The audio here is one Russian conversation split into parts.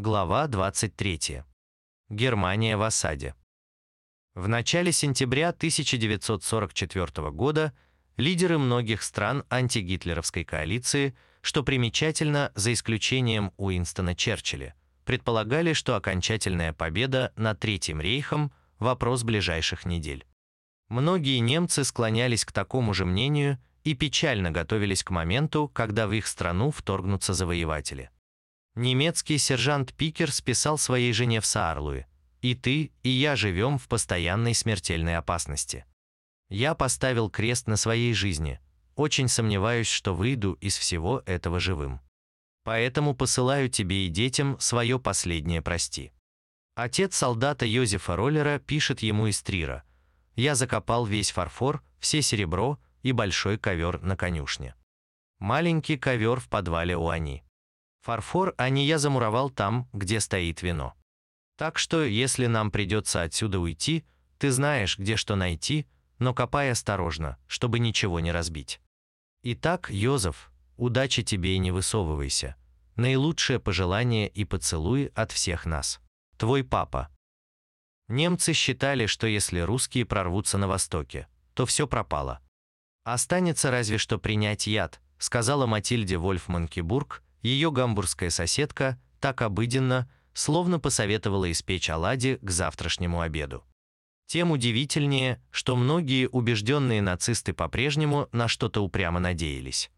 Глава 23. Германия в осаде. В начале сентября 1944 года лидеры многих стран антигитлеровской коалиции, что примечательно за исключением Уинстона Черчилля, предполагали, что окончательная победа над Третьим рейхом – вопрос ближайших недель. Многие немцы склонялись к такому же мнению и печально готовились к моменту, когда в их страну вторгнутся завоеватели – Немецкий сержант Пикер писал своей жене в Саарлуе, «И ты, и я живем в постоянной смертельной опасности. Я поставил крест на своей жизни, очень сомневаюсь, что выйду из всего этого живым. Поэтому посылаю тебе и детям свое последнее прости». Отец солдата Йозефа Роллера пишет ему из Трира, «Я закопал весь фарфор, все серебро и большой ковер на конюшне. Маленький ковер в подвале у Ани. Фарфор а не я замуровал там, где стоит вино. Так что, если нам придется отсюда уйти, ты знаешь, где что найти, но копай осторожно, чтобы ничего не разбить. Итак, Йозеф, удачи тебе и не высовывайся. Наилучшее пожелание и поцелуй от всех нас. Твой папа. Немцы считали, что если русские прорвутся на востоке, то все пропало. Останется разве что принять яд, сказала Матильде Вольф Манкебург, ее гамбургская соседка так обыденно, словно посоветовала испечь оладьи к завтрашнему обеду. Тем удивительнее, что многие убежденные нацисты по-прежнему на что-то упрямо надеялись.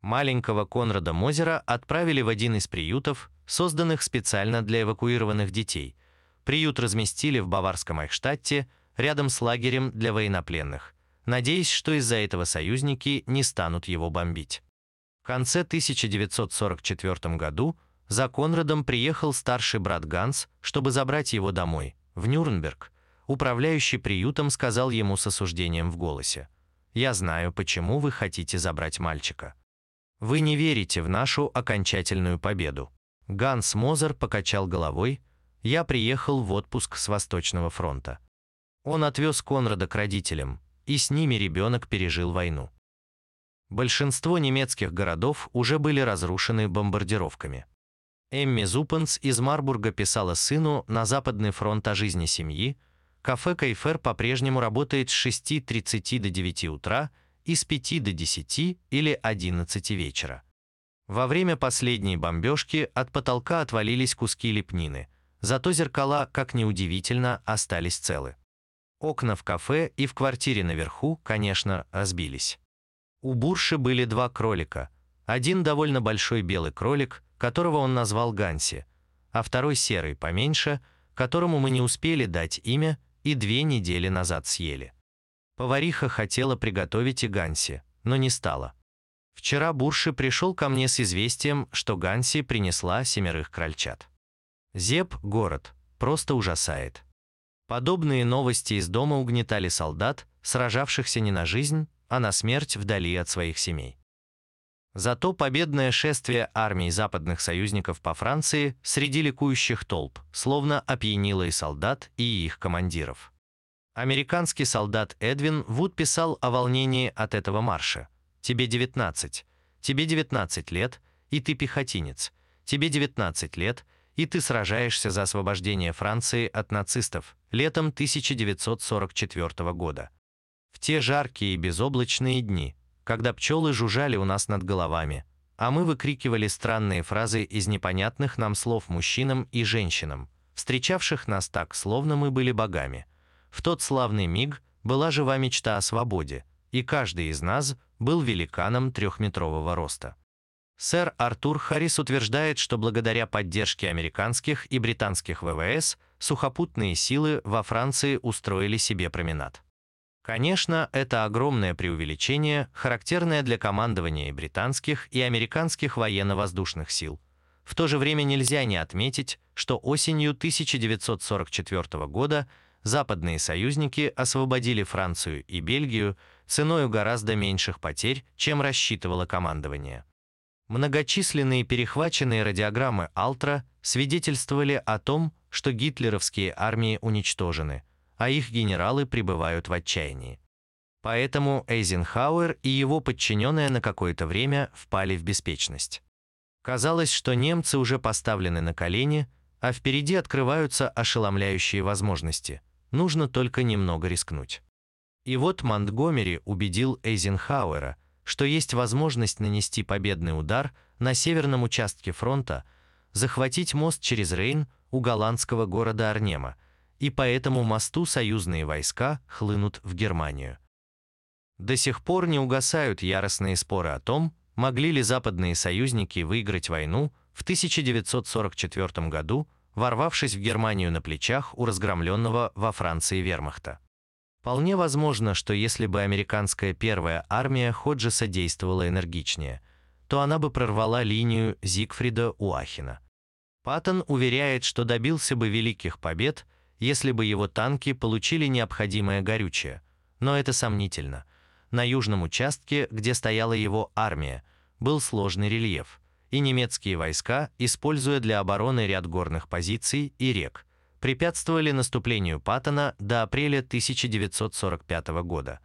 Маленького Конрада Мозера отправили в один из приютов, созданных специально для эвакуированных детей. Приют разместили в Баварском Айхштадте, рядом с лагерем для военнопленных, надеясь, что из-за этого союзники не станут его бомбить. Конце 1944 году за Конрадом приехал старший брат Ганс, чтобы забрать его домой, в Нюрнберг. Управляющий приютом сказал ему с осуждением в голосе. «Я знаю, почему вы хотите забрать мальчика. Вы не верите в нашу окончательную победу». Ганс Мозер покачал головой. «Я приехал в отпуск с Восточного фронта». Он отвез Конрада к родителям, и с ними ребенок пережил войну. Большинство немецких городов уже были разрушены бомбардировками. Эмми Зупенс из Марбурга писала сыну на Западный фронт о жизни семьи, кафе «Кайфер» по-прежнему работает с 6.30 до 9 утра и с 5 до 10 или 11 вечера. Во время последней бомбежки от потолка отвалились куски лепнины, зато зеркала, как неудивительно, остались целы. Окна в кафе и в квартире наверху, конечно, разбились. У Бурши были два кролика. Один довольно большой белый кролик, которого он назвал Ганси, а второй серый, поменьше, которому мы не успели дать имя и две недели назад съели. Повариха хотела приготовить и Ганси, но не стала. Вчера Бурши пришел ко мне с известием, что Ганси принесла семерых крольчат. Зеб, город, просто ужасает. Подобные новости из дома угнетали солдат, сражавшихся не на жизнь, а на смерть вдали от своих семей. Зато победное шествие армий западных союзников по Франции среди ликующих толп словно опьянило и солдат, и их командиров. Американский солдат Эдвин Вуд писал о волнении от этого марша. «Тебе 19. Тебе 19 лет, и ты пехотинец. Тебе 19 лет, и ты сражаешься за освобождение Франции от нацистов летом 1944 года. В те жаркие и безоблачные дни, когда пчелы жужжали у нас над головами, а мы выкрикивали странные фразы из непонятных нам слов мужчинам и женщинам, встречавших нас так, словно мы были богами. В тот славный миг была жива мечта о свободе, и каждый из нас был великаном трехметрового роста. Сэр Артур Харрис утверждает, что благодаря поддержке американских и британских ВВС сухопутные силы во Франции устроили себе променад. Конечно, это огромное преувеличение, характерное для командования британских, и американских военно-воздушных сил. В то же время нельзя не отметить, что осенью 1944 года западные союзники освободили Францию и Бельгию ценой гораздо меньших потерь, чем рассчитывало командование. Многочисленные перехваченные радиограммы Алтра свидетельствовали о том, что гитлеровские армии уничтожены – а их генералы пребывают в отчаянии. Поэтому Эйзенхауэр и его подчиненные на какое-то время впали в беспечность. Казалось, что немцы уже поставлены на колени, а впереди открываются ошеломляющие возможности. Нужно только немного рискнуть. И вот Монтгомери убедил Эйзенхауэра, что есть возможность нанести победный удар на северном участке фронта, захватить мост через Рейн у голландского города Арнема, и по этому мосту союзные войска хлынут в Германию. До сих пор не угасают яростные споры о том, могли ли западные союзники выиграть войну в 1944 году, ворвавшись в Германию на плечах у разгромленного во Франции вермахта. Вполне возможно, что если бы американская первая армия Ходжеса действовала энергичнее, то она бы прорвала линию Зигфрида Уахина. Паттон уверяет, что добился бы великих побед, если бы его танки получили необходимое горючее, но это сомнительно. На южном участке, где стояла его армия, был сложный рельеф, и немецкие войска, используя для обороны ряд горных позиций и рек, препятствовали наступлению Паттона до апреля 1945 года.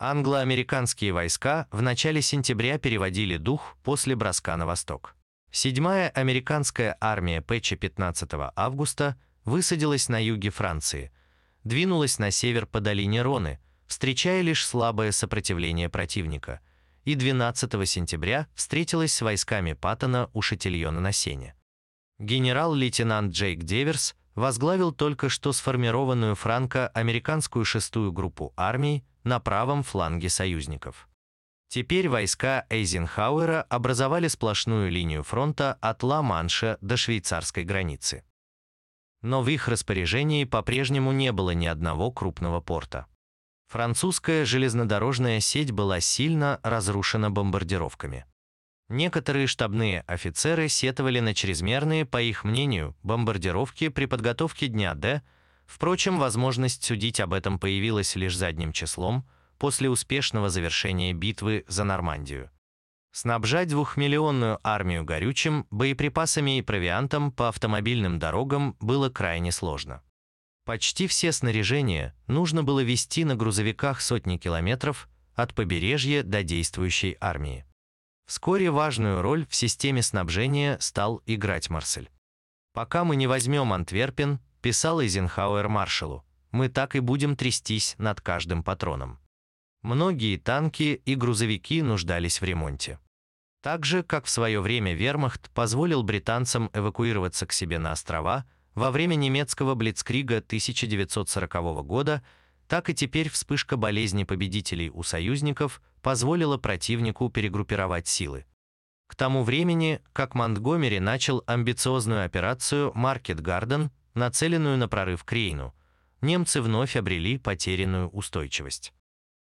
Англо-американские войска в начале сентября переводили дух после броска на восток. Седьмая американская армия Пэтча 15 августа высадилась на юге Франции, двинулась на север по долине Роны, встречая лишь слабое сопротивление противника, и 12 сентября встретилась с войсками Паттона у Шатильона на Сене. Генерал-лейтенант Джейк Деверс возглавил только что сформированную франко-американскую шестую группу армий на правом фланге союзников. Теперь войска Эйзенхауэра образовали сплошную линию фронта от Ла-Манша до швейцарской границы. Но в их распоряжении по-прежнему не было ни одного крупного порта. Французская железнодорожная сеть была сильно разрушена бомбардировками. Некоторые штабные офицеры сетовали на чрезмерные, по их мнению, бомбардировки при подготовке дня Д. Впрочем, возможность судить об этом появилась лишь задним числом после успешного завершения битвы за Нормандию. Снабжать двухмиллионную армию горючим, боеприпасами и провиантом по автомобильным дорогам было крайне сложно. Почти все снаряжения нужно было вести на грузовиках сотни километров от побережья до действующей армии. Вскоре важную роль в системе снабжения стал играть Марсель. «Пока мы не возьмем Антверпен», писал Эйзенхауэр маршалу, «мы так и будем трястись над каждым патроном». Многие танки и грузовики нуждались в ремонте. Так же, как в свое время вермахт позволил британцам эвакуироваться к себе на острова во время немецкого Блицкрига 1940 года, так и теперь вспышка болезни победителей у союзников позволила противнику перегруппировать силы. К тому времени, как Монтгомери начал амбициозную операцию «Маркет Гарден», нацеленную на прорыв к Рейну, немцы вновь обрели потерянную устойчивость.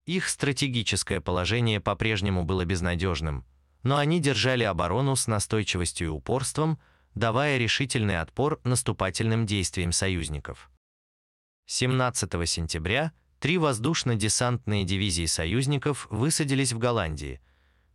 Их стратегическое положение по-прежнему было безнадежным, но они держали оборону с настойчивостью и упорством, давая решительный отпор наступательным действиям союзников. 17 сентября три воздушно-десантные дивизии союзников высадились в Голландии.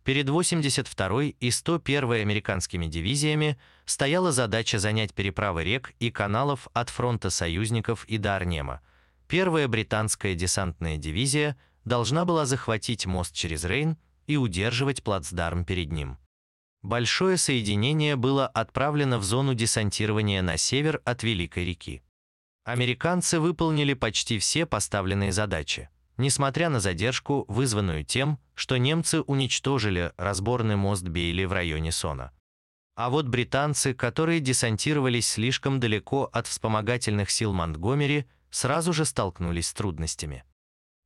Перед 82-й и 101-й американскими дивизиями стояла задача занять переправы рек и каналов от фронта союзников и до Арнема. Первая британская десантная дивизия должна была захватить мост через Рейн и удерживать плацдарм перед ним. Большое соединение было отправлено в зону десантирования на север от Великой реки. Американцы выполнили почти все поставленные задачи, несмотря на задержку, вызванную тем, что немцы уничтожили разборный мост Бейли в районе Сона. А вот британцы, которые десантировались слишком далеко от вспомогательных сил Монтгомери, сразу же столкнулись с трудностями.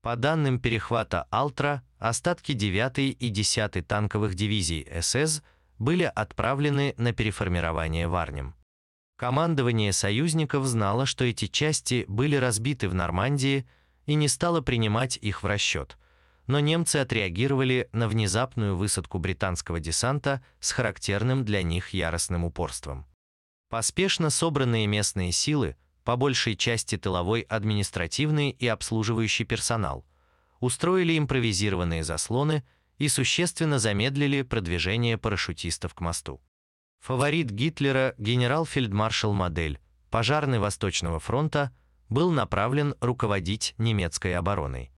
По данным перехвата «Алтра», остатки 9 и 10 танковых дивизий СС были отправлены на переформирование в Арнем. Командование союзников знало, что эти части были разбиты в Нормандии и не стало принимать их в расчет. Но немцы отреагировали на внезапную высадку британского десанта с характерным для них яростным упорством. Поспешно собранные местные силы, по большей части тыловой административный и обслуживающий персонал, устроили импровизированные заслоны и существенно замедлили продвижение парашютистов к мосту. Фаворит Гитлера, генерал-фельдмаршал Модель, пожарный Восточного фронта, был направлен руководить немецкой обороной.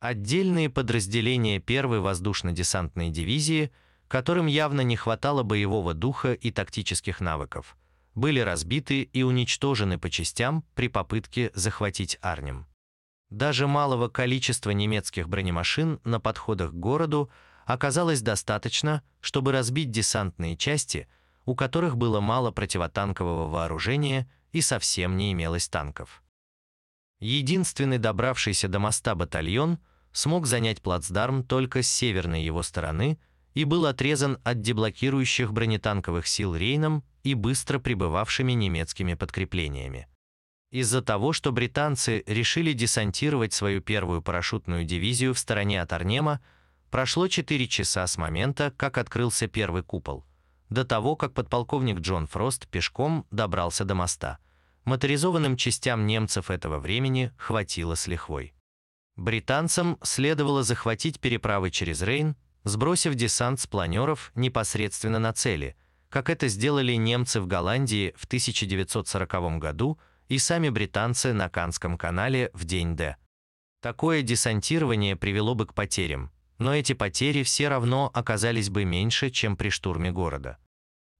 Отдельные подразделения первой воздушно-десантной дивизии, которым явно не хватало боевого духа и тактических навыков, были разбиты и уничтожены по частям при попытке захватить Арнем. Даже малого количества немецких бронемашин на подходах к городу оказалось достаточно, чтобы разбить десантные части, у которых было мало противотанкового вооружения и совсем не имелось танков. Единственный добравшийся до моста батальон смог занять плацдарм только с северной его стороны и был отрезан от деблокирующих бронетанковых сил Рейном и быстро прибывавшими немецкими подкреплениями. Из-за того, что британцы решили десантировать свою первую парашютную дивизию в стороне от Арнема, прошло 4 часа с момента, как открылся первый купол, до того, как подполковник Джон Фрост пешком добрался до моста. Моторизованным частям немцев этого времени хватило с лихвой. Британцам следовало захватить переправы через Рейн, сбросив десант с планеров непосредственно на цели, как это сделали немцы в Голландии в 1940 году – и сами британцы на Канском канале в день Д. Такое десантирование привело бы к потерям, но эти потери все равно оказались бы меньше, чем при штурме города.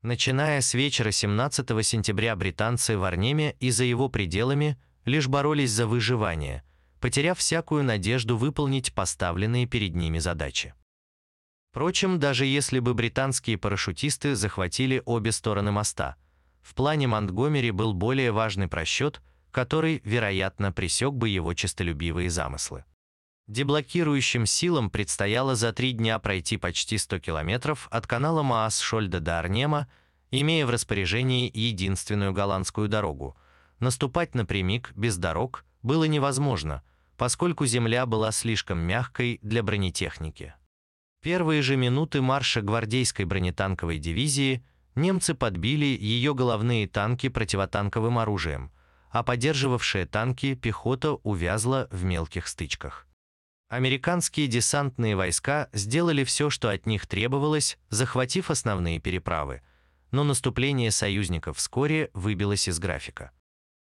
Начиная с вечера 17 сентября британцы в Арнеме и за его пределами лишь боролись за выживание, потеряв всякую надежду выполнить поставленные перед ними задачи. Впрочем, даже если бы британские парашютисты захватили обе стороны моста – в плане Монтгомери был более важный просчет, который, вероятно, пресек бы его честолюбивые замыслы. Деблокирующим силам предстояло за три дня пройти почти 100 километров от канала Маас-Шольда до Арнема, имея в распоряжении единственную голландскую дорогу. Наступать напрямик, без дорог, было невозможно, поскольку земля была слишком мягкой для бронетехники. Первые же минуты марша гвардейской бронетанковой дивизии – немцы подбили ее головные танки противотанковым оружием, а поддерживавшие танки пехота увязла в мелких стычках. Американские десантные войска сделали все, что от них требовалось, захватив основные переправы, но наступление союзников вскоре выбилось из графика.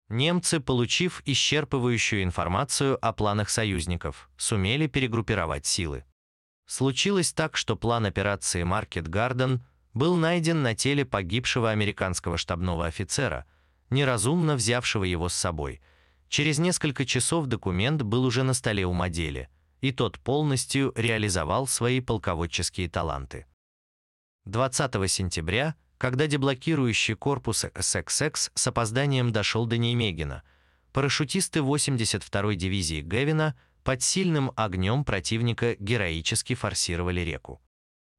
Немцы, получив исчерпывающую информацию о планах союзников, сумели перегруппировать силы. Случилось так, что план операции «Маркет Гарден» был найден на теле погибшего американского штабного офицера, неразумно взявшего его с собой. Через несколько часов документ был уже на столе у Модели, и тот полностью реализовал свои полководческие таланты. 20 сентября, когда деблокирующий корпус SXX с опозданием дошел до Неймегена, парашютисты 82-й дивизии Гевина под сильным огнем противника героически форсировали реку.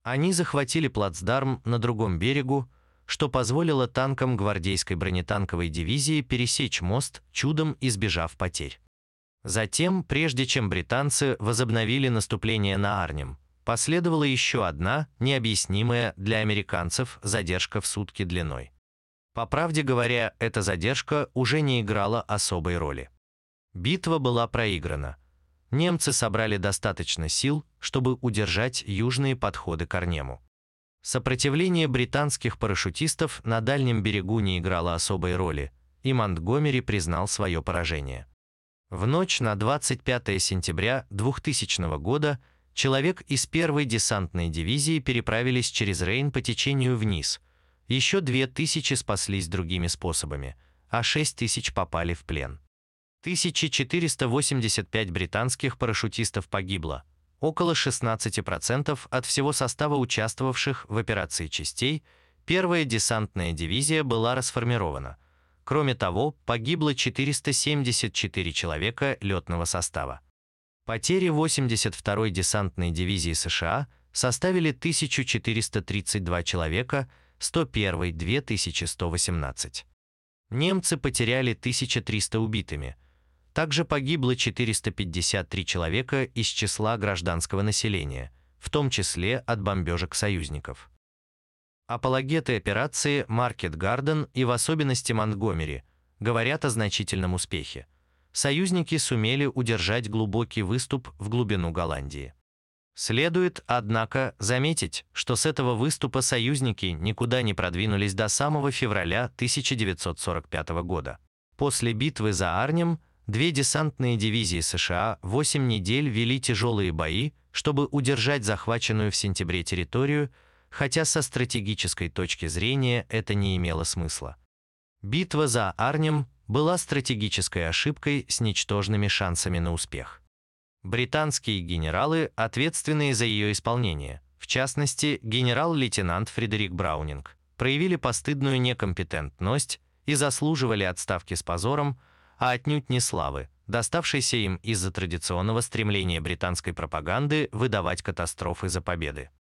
Они захватили плацдарм на другом берегу, что позволило танкам гвардейской бронетанковой дивизии пересечь мост, чудом избежав потерь. Затем, прежде чем британцы возобновили наступление на Арнем, последовала еще одна, необъяснимая для американцев, задержка в сутки длиной. По правде говоря, эта задержка уже не играла особой роли. Битва была проиграна – немцы собрали достаточно сил, чтобы удержать южные подходы к Арнему. Сопротивление британских парашютистов на дальнем берегу не играло особой роли, и Монтгомери признал свое поражение. В ночь на 25 сентября 2000 года человек из первой десантной дивизии переправились через Рейн по течению вниз. Еще 2000 спаслись другими способами, а 6000 попали в плен. 1485 британских парашютистов погибло, около 16% от всего состава участвовавших в операции частей, первая десантная дивизия была расформирована. Кроме того, погибло 474 человека летного состава. Потери 82-й десантной дивизии США составили 1432 человека, 101-й – 2118. Немцы потеряли 1300 убитыми – также погибло 453 человека из числа гражданского населения, в том числе от бомбежек союзников. Апологеты операции «Маркет Гарден» и в особенности Монтгомери говорят о значительном успехе. Союзники сумели удержать глубокий выступ в глубину Голландии. Следует, однако, заметить, что с этого выступа союзники никуда не продвинулись до самого февраля 1945 года. После битвы за Арнем Две десантные дивизии США 8 недель вели тяжелые бои, чтобы удержать захваченную в сентябре территорию, хотя со стратегической точки зрения это не имело смысла. Битва за Арнем была стратегической ошибкой с ничтожными шансами на успех. Британские генералы, ответственные за ее исполнение, в частности, генерал-лейтенант Фредерик Браунинг, проявили постыдную некомпетентность и заслуживали отставки с позором, а отнюдь не славы, доставшейся им из-за традиционного стремления британской пропаганды выдавать катастрофы за победы.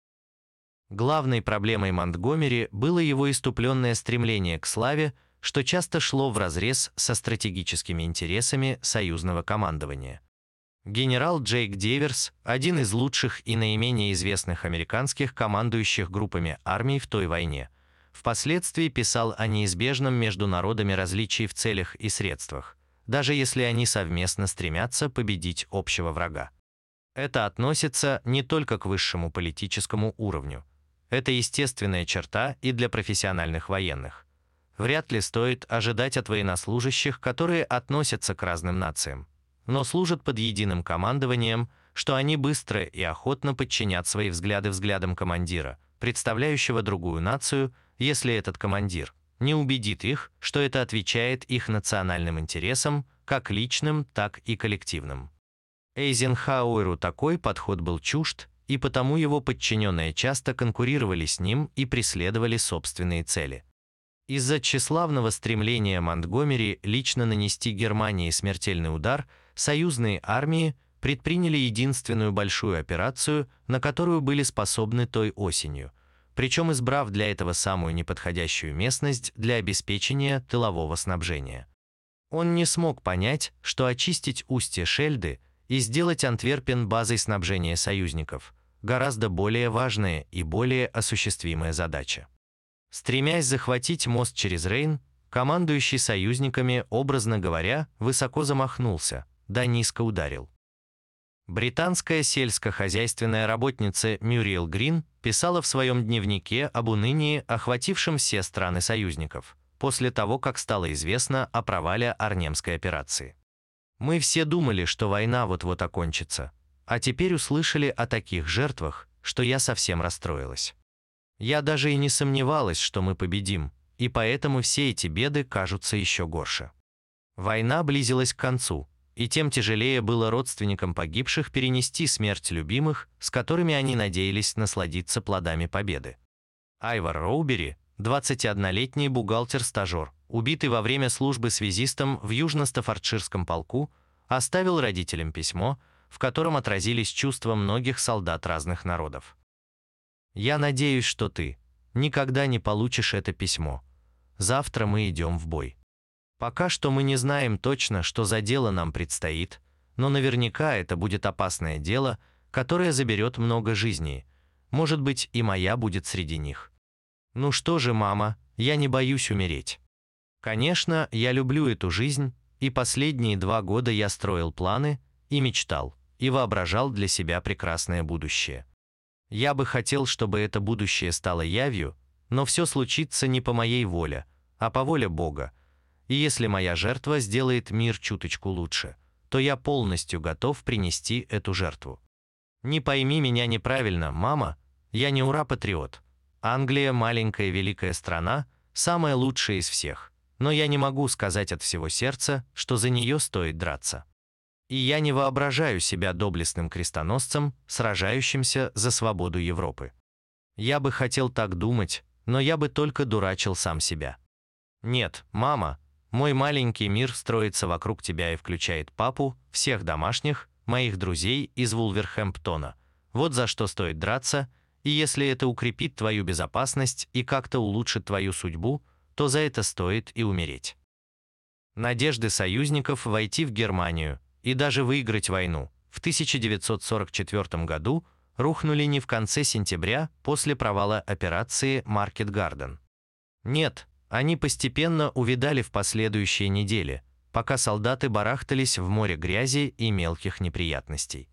Главной проблемой Монтгомери было его иступленное стремление к славе, что часто шло вразрез со стратегическими интересами союзного командования. Генерал Джейк Деверс, один из лучших и наименее известных американских командующих группами армий в той войне, впоследствии писал о неизбежном между народами различии в целях и средствах, даже если они совместно стремятся победить общего врага. Это относится не только к высшему политическому уровню. Это естественная черта и для профессиональных военных. Вряд ли стоит ожидать от военнослужащих, которые относятся к разным нациям, но служат под единым командованием, что они быстро и охотно подчинят свои взгляды взглядам командира, представляющего другую нацию, если этот командир не убедит их, что это отвечает их национальным интересам, как личным, так и коллективным. Эйзенхауэру такой подход был чужд, и потому его подчиненные часто конкурировали с ним и преследовали собственные цели. Из-за тщеславного стремления Монтгомери лично нанести Германии смертельный удар – союзные армии предприняли единственную большую операцию, на которую были способны той осенью, причем избрав для этого самую неподходящую местность для обеспечения тылового снабжения. Он не смог понять, что очистить устье Шельды и сделать Антверпен базой снабжения союзников – гораздо более важная и более осуществимая задача. Стремясь захватить мост через Рейн, командующий союзниками, образно говоря, высоко замахнулся – да низко ударил. Британская сельскохозяйственная работница Мюриел Грин писала в своем дневнике об унынии, охватившем все страны союзников, после того, как стало известно о провале Арнемской операции. «Мы все думали, что война вот-вот окончится, а теперь услышали о таких жертвах, что я совсем расстроилась. Я даже и не сомневалась, что мы победим, и поэтому все эти беды кажутся еще горше. Война близилась к концу, и тем тяжелее было родственникам погибших перенести смерть любимых, с которыми они надеялись насладиться плодами победы. Айвар Роубери, 21-летний бухгалтер-стажер, убитый во время службы связистом в Южно-Стаффордширском полку, оставил родителям письмо, в котором отразились чувства многих солдат разных народов. «Я надеюсь, что ты никогда не получишь это письмо. Завтра мы идем в бой. Пока что мы не знаем точно, что за дело нам предстоит, но наверняка это будет опасное дело, которое заберет много жизней. Может быть, и моя будет среди них. Ну что же, мама, я не боюсь умереть. Конечно, я люблю эту жизнь, и последние два года я строил планы и мечтал, и воображал для себя прекрасное будущее. Я бы хотел, чтобы это будущее стало явью, но все случится не по моей воле, а по воле Бога, и если моя жертва сделает мир чуточку лучше, то я полностью готов принести эту жертву. Не пойми меня неправильно, мама, я не ура-патриот. Англия – маленькая великая страна, самая лучшая из всех, но я не могу сказать от всего сердца, что за нее стоит драться. И я не воображаю себя доблестным крестоносцем, сражающимся за свободу Европы. Я бы хотел так думать, но я бы только дурачил сам себя. Нет, мама, мой маленький мир строится вокруг тебя и включает папу, всех домашних, моих друзей из Вулверхэмптона. Вот за что стоит драться, и если это укрепит твою безопасность и как-то улучшит твою судьбу, то за это стоит и умереть. Надежды союзников войти в Германию и даже выиграть войну в 1944 году рухнули не в конце сентября после провала операции «Маркет Гарден». Нет, они постепенно увидали в последующие недели, пока солдаты барахтались в море грязи и мелких неприятностей.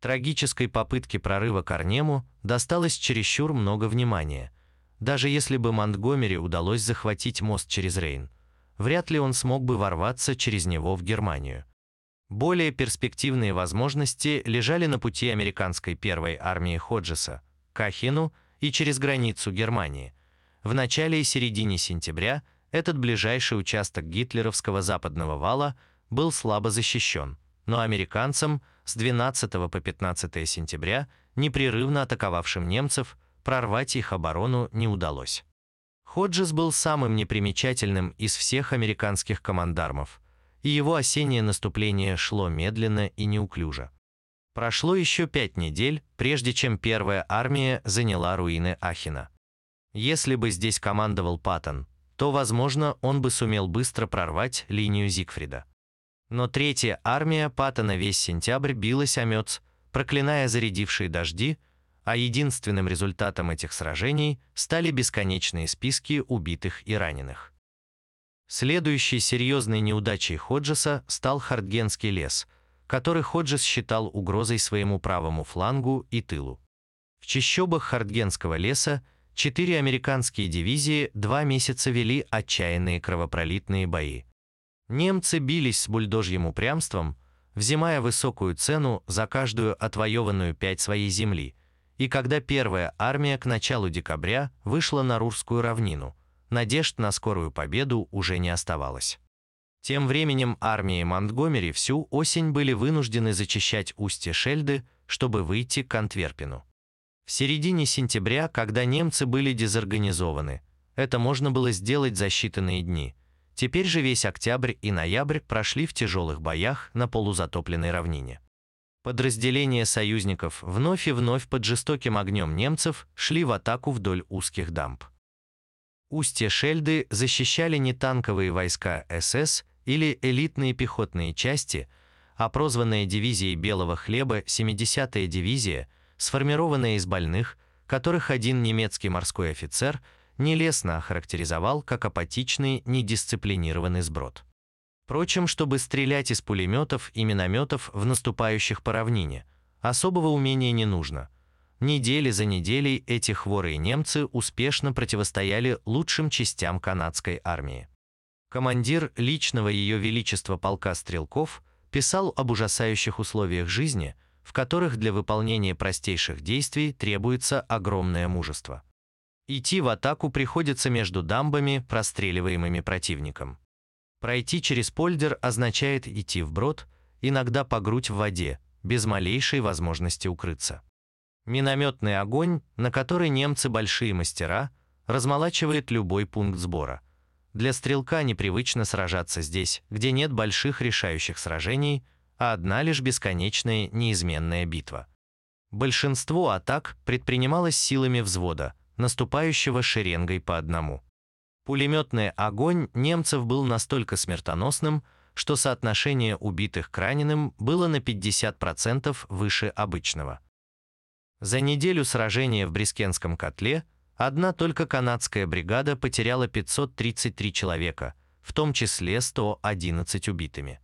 Трагической попытке прорыва к Арнему досталось чересчур много внимания. Даже если бы Монтгомери удалось захватить мост через Рейн, вряд ли он смог бы ворваться через него в Германию. Более перспективные возможности лежали на пути американской первой армии Ходжеса, Кахину и через границу Германии. В начале и середине сентября этот ближайший участок гитлеровского западного вала был слабо защищен, но американцам с 12 по 15 сентября, непрерывно атаковавшим немцев, прорвать их оборону не удалось. Ходжес был самым непримечательным из всех американских командармов, и его осеннее наступление шло медленно и неуклюже. Прошло еще пять недель, прежде чем первая армия заняла руины Ахина. Если бы здесь командовал Паттон, то, возможно, он бы сумел быстро прорвать линию Зигфрида. Но третья армия Паттона весь сентябрь билась о мёц, проклиная зарядившие дожди, а единственным результатом этих сражений стали бесконечные списки убитых и раненых. Следующей серьезной неудачей Ходжеса стал Хартгенский лес, который Ходжес считал угрозой своему правому флангу и тылу. В чащобах Хартгенского леса четыре американские дивизии два месяца вели отчаянные кровопролитные бои. Немцы бились с бульдожьим упрямством, взимая высокую цену за каждую отвоеванную пять своей земли – и когда первая армия к началу декабря вышла на Рурскую равнину, надежд на скорую победу уже не оставалось. Тем временем армии Монтгомери всю осень были вынуждены зачищать устье Шельды, чтобы выйти к Антверпену. В середине сентября, когда немцы были дезорганизованы, это можно было сделать за считанные дни. Теперь же весь октябрь и ноябрь прошли в тяжелых боях на полузатопленной равнине. Подразделения союзников вновь и вновь под жестоким огнем немцев шли в атаку вдоль узких дамб. Устье Шельды защищали не танковые войска СС или элитные пехотные части, а прозванная дивизией белого хлеба 70-я дивизия, сформированная из больных, которых один немецкий морской офицер нелестно охарактеризовал как апатичный, недисциплинированный сброд. Впрочем, чтобы стрелять из пулеметов и минометов в наступающих по равнине, особого умения не нужно. Недели за неделей эти хворые немцы успешно противостояли лучшим частям канадской армии. Командир личного ее величества полка стрелков писал об ужасающих условиях жизни, в которых для выполнения простейших действий требуется огромное мужество. Идти в атаку приходится между дамбами, простреливаемыми противником. Пройти через польдер означает идти вброд, иногда по грудь в воде, без малейшей возможности укрыться. Минометный огонь, на который немцы большие мастера, размолачивает любой пункт сбора. Для стрелка непривычно сражаться здесь, где нет больших решающих сражений, а одна лишь бесконечная неизменная битва. Большинство атак предпринималось силами взвода, наступающего шеренгой по одному. Пулеметный огонь немцев был настолько смертоносным, что соотношение убитых к раненым было на 50% выше обычного. За неделю сражения в Брискенском котле одна только канадская бригада потеряла 533 человека, в том числе 111 убитыми.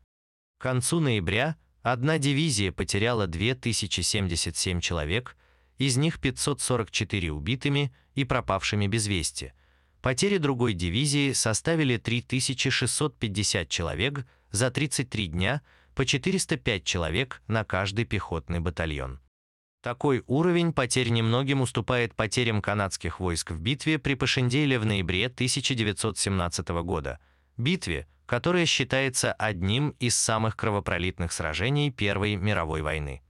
К концу ноября одна дивизия потеряла 2077 человек, из них 544 убитыми и пропавшими без вести – Потери другой дивизии составили 3650 человек за 33 дня, по 405 человек на каждый пехотный батальон. Такой уровень потерь немногим уступает потерям канадских войск в битве при Пашенделе в ноябре 1917 года, битве, которая считается одним из самых кровопролитных сражений Первой мировой войны.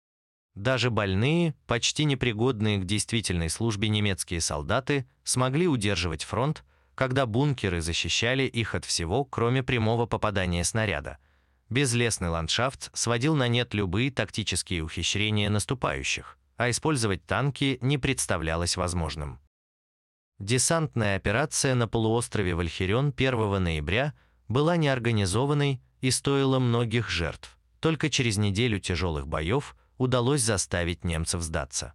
Даже больные, почти непригодные к действительной службе немецкие солдаты смогли удерживать фронт, когда бункеры защищали их от всего, кроме прямого попадания снаряда. Безлесный ландшафт сводил на нет любые тактические ухищрения наступающих, а использовать танки не представлялось возможным. Десантная операция на полуострове Вальхерен 1 ноября была неорганизованной и стоила многих жертв. Только через неделю тяжелых боев удалось заставить немцев сдаться.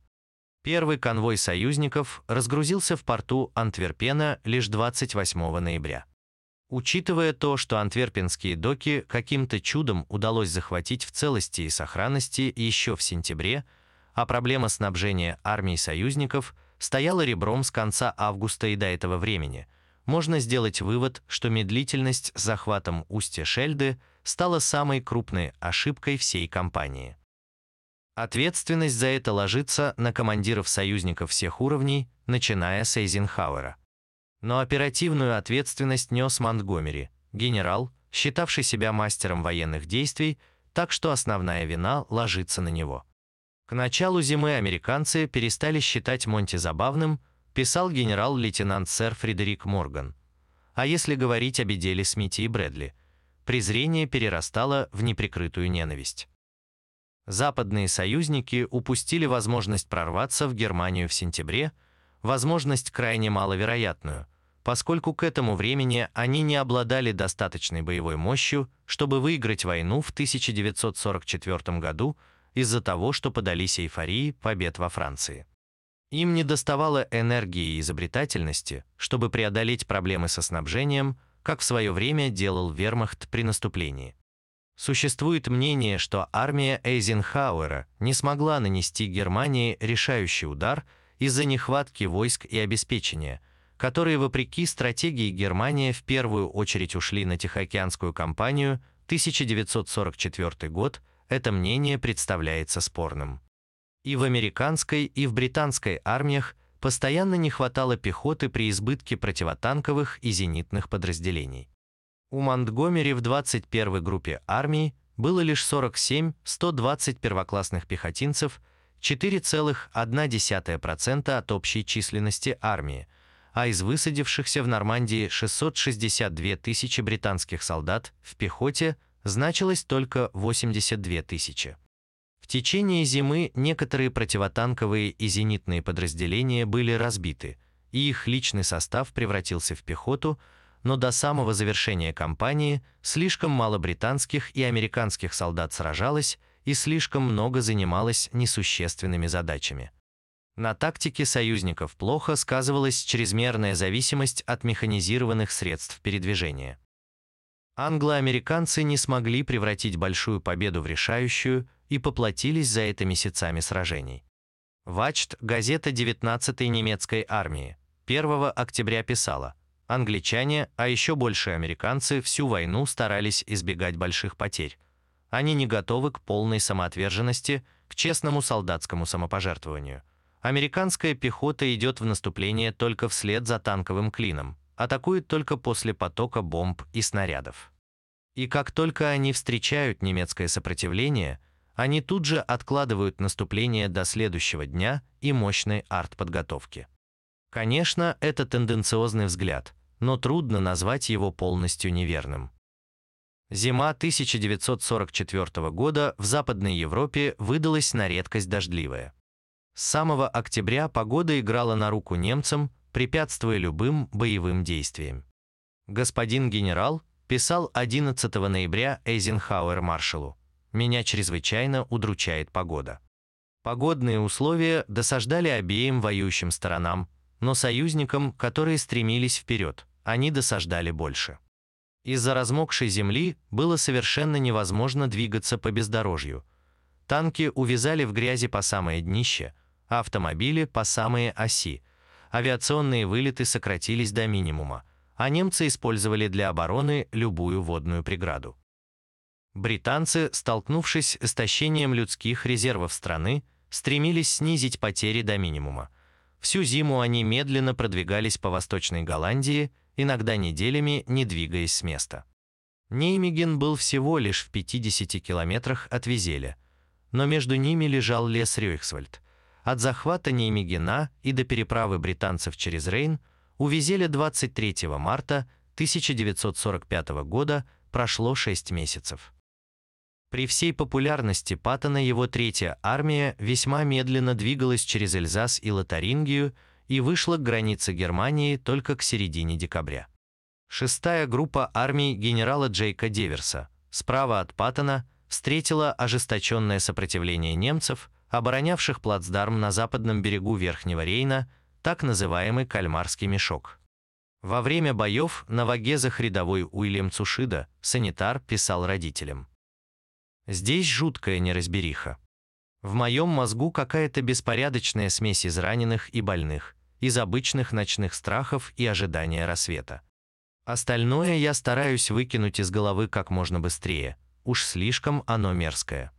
Первый конвой союзников разгрузился в порту Антверпена лишь 28 ноября. Учитывая то, что антверпенские доки каким-то чудом удалось захватить в целости и сохранности еще в сентябре, а проблема снабжения армии союзников стояла ребром с конца августа и до этого времени, можно сделать вывод, что медлительность с захватом устья Шельды стала самой крупной ошибкой всей кампании. Ответственность за это ложится на командиров союзников всех уровней, начиная с Эйзенхауэра. Но оперативную ответственность нес Монтгомери, генерал, считавший себя мастером военных действий, так что основная вина ложится на него. К началу зимы американцы перестали считать Монти забавным, писал генерал-лейтенант сэр Фредерик Морган. А если говорить о беделе Смити и Брэдли, презрение перерастало в неприкрытую ненависть. Западные союзники упустили возможность прорваться в Германию в сентябре, возможность крайне маловероятную, поскольку к этому времени они не обладали достаточной боевой мощью, чтобы выиграть войну в 1944 году из-за того, что подались эйфории побед во Франции. Им не доставало энергии и изобретательности, чтобы преодолеть проблемы со снабжением, как в свое время делал вермахт при наступлении. Существует мнение, что армия Эйзенхауэра не смогла нанести Германии решающий удар из-за нехватки войск и обеспечения, которые, вопреки стратегии Германии, в первую очередь ушли на Тихоокеанскую кампанию 1944 год, это мнение представляется спорным. И в американской, и в британской армиях постоянно не хватало пехоты при избытке противотанковых и зенитных подразделений. У Монтгомери в 21-й группе армии было лишь 47-120 первоклассных пехотинцев, 4,1% от общей численности армии, а из высадившихся в Нормандии 662 тысячи британских солдат в пехоте значилось только 82 тысячи. Течение зимы некоторые противотанковые и зенитные подразделения были разбиты, и их личный состав превратился в пехоту, но до самого завершения кампании слишком мало британских и американских солдат сражалось и слишком много занималось несущественными задачами. На тактике союзников плохо сказывалась чрезмерная зависимость от механизированных средств передвижения. Англо-американцы не смогли превратить большую победу в решающую и поплатились за это месяцами сражений. Вачт, газета 19-й немецкой армии, 1 октября писала, англичане, а еще больше американцы всю войну старались избегать больших потерь. Они не готовы к полной самоотверженности, к честному солдатскому самопожертвованию. Американская пехота идет в наступление только вслед за танковым клином, атакует только после потока бомб и снарядов. И как только они встречают немецкое сопротивление, они тут же откладывают наступление до следующего дня и мощной артподготовки. Конечно, это тенденциозный взгляд, но трудно назвать его полностью неверным. Зима 1944 года в Западной Европе выдалась на редкость дождливая. С самого октября погода играла на руку немцам, препятствуя любым боевым действиям. Господин генерал писал 11 ноября Эйзенхауэр маршалу. «Меня чрезвычайно удручает погода». Погодные условия досаждали обеим воюющим сторонам, но союзникам, которые стремились вперед, они досаждали больше. Из-за размокшей земли было совершенно невозможно двигаться по бездорожью. Танки увязали в грязи по самое днище, а автомобили по самые оси – авиационные вылеты сократились до минимума, а немцы использовали для обороны любую водную преграду. Британцы, столкнувшись с истощением людских резервов страны, стремились снизить потери до минимума. Всю зиму они медленно продвигались по Восточной Голландии, иногда неделями не двигаясь с места. Неймеген был всего лишь в 50 километрах от Визеля, но между ними лежал лес Рюйхсвальд, от захвата Неймегена и до переправы британцев через Рейн у Визеля 23 марта 1945 года прошло 6 месяцев. При всей популярности Паттона его третья армия весьма медленно двигалась через Эльзас и Лотарингию и вышла к границе Германии только к середине декабря. Шестая группа армий генерала Джейка Деверса справа от Паттона встретила ожесточенное сопротивление немцев – оборонявших плацдарм на западном берегу Верхнего Рейна, так называемый «Кальмарский мешок». Во время боев на вагезах рядовой Уильям Цушида, санитар, писал родителям. «Здесь жуткая неразбериха. В моем мозгу какая-то беспорядочная смесь из раненых и больных, из обычных ночных страхов и ожидания рассвета. Остальное я стараюсь выкинуть из головы как можно быстрее, уж слишком оно мерзкое.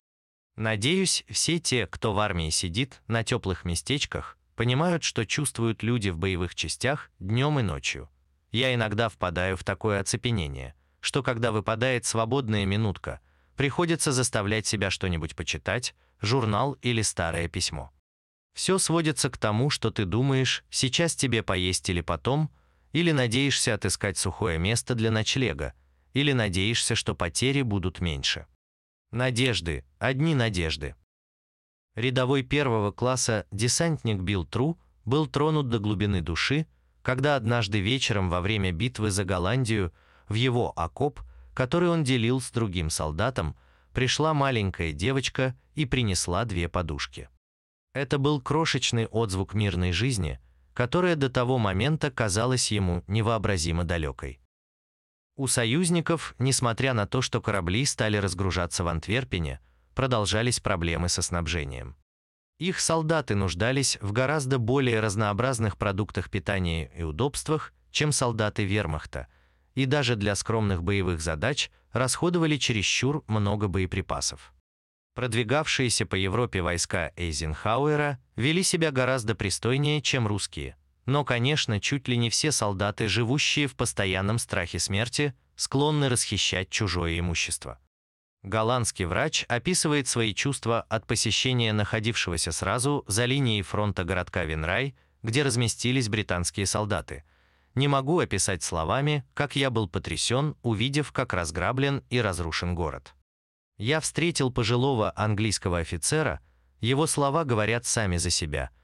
Надеюсь, все те, кто в армии сидит на теплых местечках, понимают, что чувствуют люди в боевых частях днем и ночью. Я иногда впадаю в такое оцепенение, что когда выпадает свободная минутка, приходится заставлять себя что-нибудь почитать, журнал или старое письмо. Все сводится к тому, что ты думаешь, сейчас тебе поесть или потом, или надеешься отыскать сухое место для ночлега, или надеешься, что потери будут меньше. Надежды, одни надежды. Рядовой первого класса десантник Билл Тру был тронут до глубины души, когда однажды вечером во время битвы за Голландию в его окоп, который он делил с другим солдатом, пришла маленькая девочка и принесла две подушки. Это был крошечный отзвук мирной жизни, которая до того момента казалась ему невообразимо далекой. У союзников, несмотря на то, что корабли стали разгружаться в Антверпене, продолжались проблемы со снабжением. Их солдаты нуждались в гораздо более разнообразных продуктах питания и удобствах, чем солдаты вермахта, и даже для скромных боевых задач расходовали чересчур много боеприпасов. Продвигавшиеся по Европе войска Эйзенхауэра вели себя гораздо пристойнее, чем русские – но, конечно, чуть ли не все солдаты, живущие в постоянном страхе смерти, склонны расхищать чужое имущество. Голландский врач описывает свои чувства от посещения находившегося сразу за линией фронта городка Винрай, где разместились британские солдаты. Не могу описать словами, как я был потрясен, увидев, как разграблен и разрушен город. Я встретил пожилого английского офицера, его слова говорят сами за себя –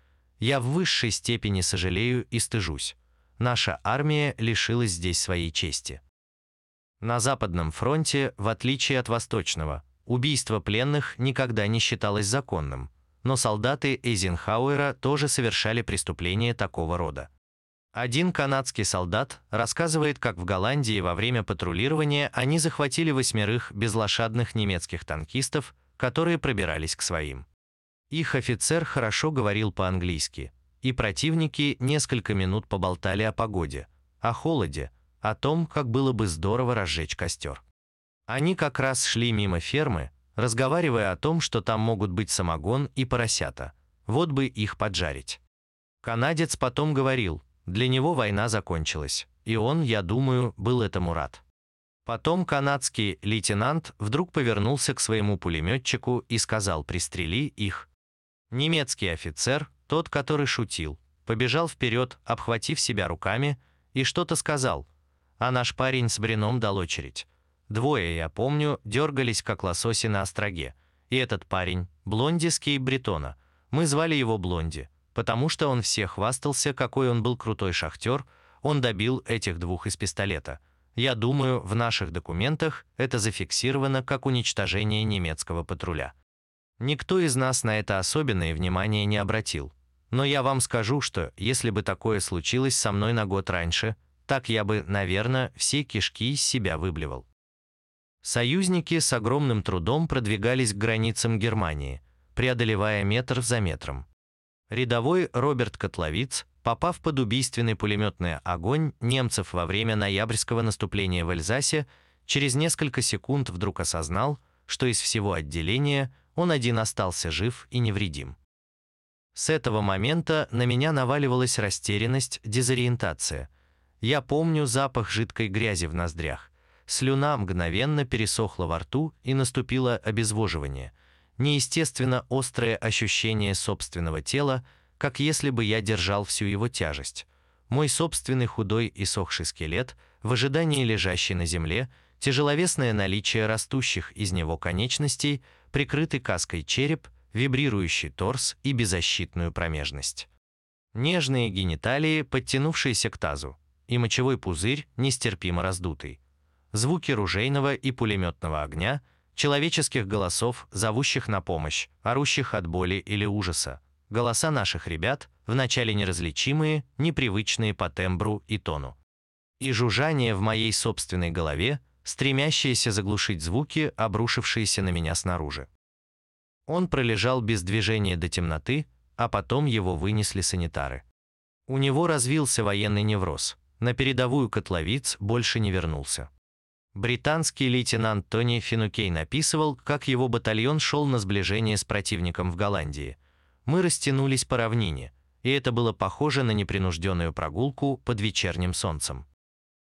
я в высшей степени сожалею и стыжусь. Наша армия лишилась здесь своей чести. На Западном фронте, в отличие от Восточного, убийство пленных никогда не считалось законным, но солдаты Эйзенхауэра тоже совершали преступления такого рода. Один канадский солдат рассказывает, как в Голландии во время патрулирования они захватили восьмерых безлошадных немецких танкистов, которые пробирались к своим. Их офицер хорошо говорил по-английски, и противники несколько минут поболтали о погоде, о холоде, о том, как было бы здорово разжечь костер. Они как раз шли мимо фермы, разговаривая о том, что там могут быть самогон и поросята, вот бы их поджарить. Канадец потом говорил, для него война закончилась, и он, я думаю, был этому рад. Потом канадский лейтенант вдруг повернулся к своему пулеметчику и сказал «пристрели их», Немецкий офицер, тот, который шутил, побежал вперед, обхватив себя руками, и что-то сказал, а наш парень с бреном дал очередь. Двое, я помню, дергались, как лососи на остроге. И этот парень, Блонди с Бретона, мы звали его Блонди, потому что он всех хвастался, какой он был крутой шахтер, он добил этих двух из пистолета. Я думаю, в наших документах это зафиксировано как уничтожение немецкого патруля. Никто из нас на это особенное внимание не обратил. Но я вам скажу, что если бы такое случилось со мной на год раньше, так я бы, наверное, все кишки из себя выблевал. Союзники с огромным трудом продвигались к границам Германии, преодолевая метр за метром. Рядовой Роберт Котловиц, попав под убийственный пулеметный огонь немцев во время ноябрьского наступления в Эльзасе, через несколько секунд вдруг осознал, что из всего отделения – он один остался жив и невредим. С этого момента на меня наваливалась растерянность, дезориентация. Я помню запах жидкой грязи в ноздрях. Слюна мгновенно пересохла во рту и наступило обезвоживание. Неестественно острое ощущение собственного тела, как если бы я держал всю его тяжесть. Мой собственный худой и сохший скелет, в ожидании лежащий на земле, тяжеловесное наличие растущих из него конечностей – прикрытый каской череп, вибрирующий торс и беззащитную промежность. Нежные гениталии, подтянувшиеся к тазу, и мочевой пузырь, нестерпимо раздутый. Звуки ружейного и пулеметного огня, человеческих голосов, зовущих на помощь, орущих от боли или ужаса. Голоса наших ребят, вначале неразличимые, непривычные по тембру и тону. И жужжание в моей собственной голове, стремящиеся заглушить звуки, обрушившиеся на меня снаружи. Он пролежал без движения до темноты, а потом его вынесли санитары. У него развился военный невроз, на передовую котловиц больше не вернулся. Британский лейтенант Тони Финукей написывал, как его батальон шел на сближение с противником в Голландии. Мы растянулись по равнине, и это было похоже на непринужденную прогулку под вечерним солнцем.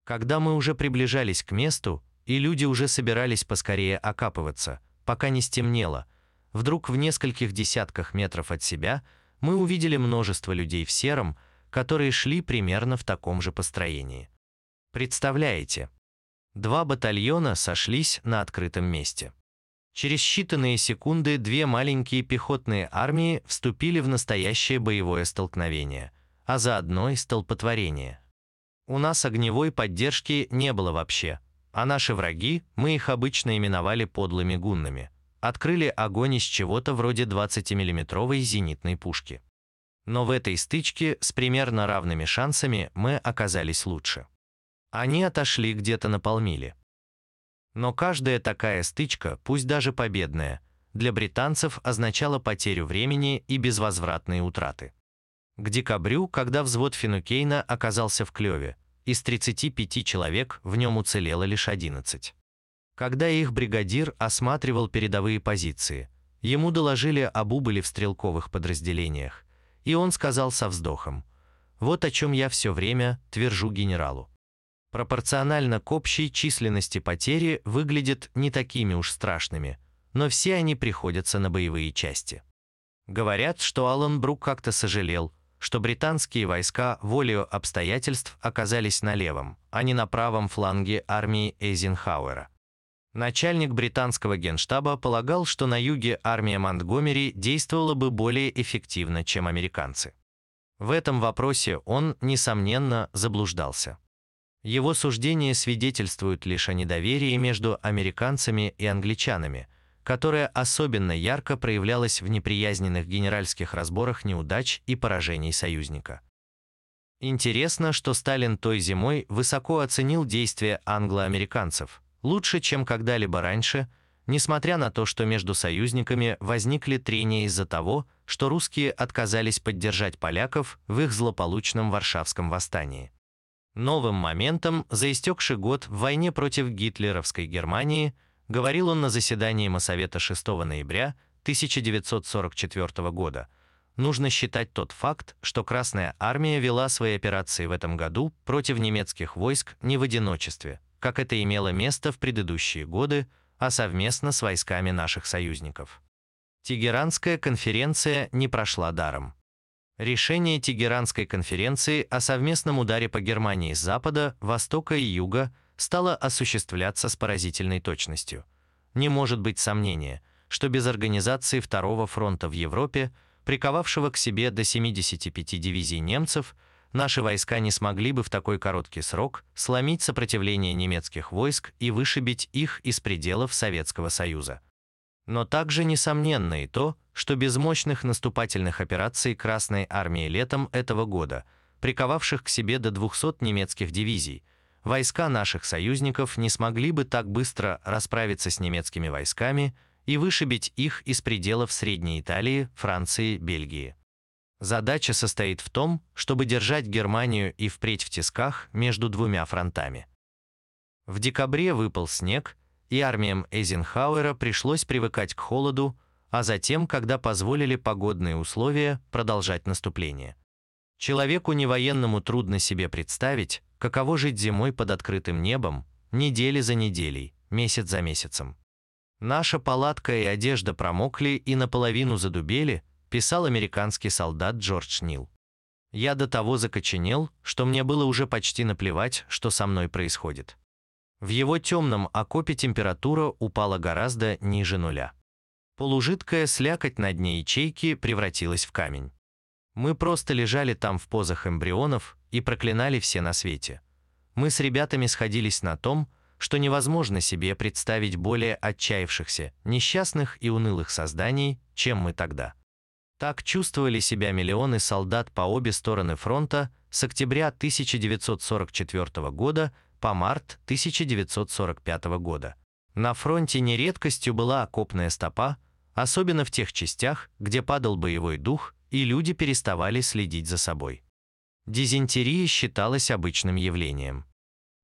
Когда мы уже приближались к месту, и люди уже собирались поскорее окапываться, пока не стемнело, вдруг в нескольких десятках метров от себя мы увидели множество людей в сером, которые шли примерно в таком же построении. Представляете, Два батальона сошлись на открытом месте. Через считанные секунды две маленькие пехотные армии вступили в настоящее боевое столкновение, а заодно и столпотворение. У нас огневой поддержки не было вообще, а наши враги, мы их обычно именовали подлыми гуннами, открыли огонь из чего-то вроде 20-миллиметровой зенитной пушки. Но в этой стычке с примерно равными шансами мы оказались лучше. Они отошли где-то на полмили. Но каждая такая стычка, пусть даже победная, для британцев означала потерю времени и безвозвратные утраты. К декабрю, когда взвод Финукейна оказался в клеве, из 35 человек в нем уцелело лишь 11. Когда их бригадир осматривал передовые позиции, ему доложили об убыли в стрелковых подразделениях, и он сказал со вздохом, «Вот о чем я все время твержу генералу пропорционально к общей численности потери выглядят не такими уж страшными, но все они приходятся на боевые части. Говорят, что Алан Брук как-то сожалел, что британские войска волею обстоятельств оказались на левом, а не на правом фланге армии Эйзенхауэра. Начальник британского генштаба полагал, что на юге армия Монтгомери действовала бы более эффективно, чем американцы. В этом вопросе он, несомненно, заблуждался. Его суждения свидетельствуют лишь о недоверии между американцами и англичанами, которое особенно ярко проявлялось в неприязненных генеральских разборах неудач и поражений союзника. Интересно, что Сталин той зимой высоко оценил действия англо-американцев, лучше, чем когда-либо раньше, несмотря на то, что между союзниками возникли трения из-за того, что русские отказались поддержать поляков в их злополучном Варшавском восстании. Новым моментом за истекший год в войне против гитлеровской Германии говорил он на заседании Моссовета 6 ноября 1944 года. Нужно считать тот факт, что Красная Армия вела свои операции в этом году против немецких войск не в одиночестве, как это имело место в предыдущие годы, а совместно с войсками наших союзников. Тегеранская конференция не прошла даром. Решение Тегеранской конференции о совместном ударе по Германии с запада, востока и юга стало осуществляться с поразительной точностью. Не может быть сомнения, что без организации Второго фронта в Европе, приковавшего к себе до 75 дивизий немцев, наши войска не смогли бы в такой короткий срок сломить сопротивление немецких войск и вышибить их из пределов Советского Союза. Но также несомненно и то, что без мощных наступательных операций Красной армии летом этого года, приковавших к себе до 200 немецких дивизий, войска наших союзников не смогли бы так быстро расправиться с немецкими войсками и вышибить их из пределов Средней Италии, Франции, Бельгии. Задача состоит в том, чтобы держать Германию и впредь в тисках между двумя фронтами. В декабре выпал снег, и армиям Эйзенхауэра пришлось привыкать к холоду, а затем, когда позволили погодные условия, продолжать наступление. Человеку невоенному трудно себе представить, каково жить зимой под открытым небом, недели за неделей, месяц за месяцем. Наша палатка и одежда промокли и наполовину задубели, писал американский солдат Джордж Нил. Я до того закоченел, что мне было уже почти наплевать, что со мной происходит. В его темном окопе температура упала гораздо ниже нуля. Полужидкая слякоть на дне ячейки превратилась в камень. Мы просто лежали там в позах эмбрионов и проклинали все на свете. Мы с ребятами сходились на том, что невозможно себе представить более отчаявшихся, несчастных и унылых созданий, чем мы тогда. Так чувствовали себя миллионы солдат по обе стороны фронта с октября 1944 года по март 1945 года. На фронте не редкостью была окопная стопа, особенно в тех частях, где падал боевой дух и люди переставали следить за собой. Дизентерия считалась обычным явлением.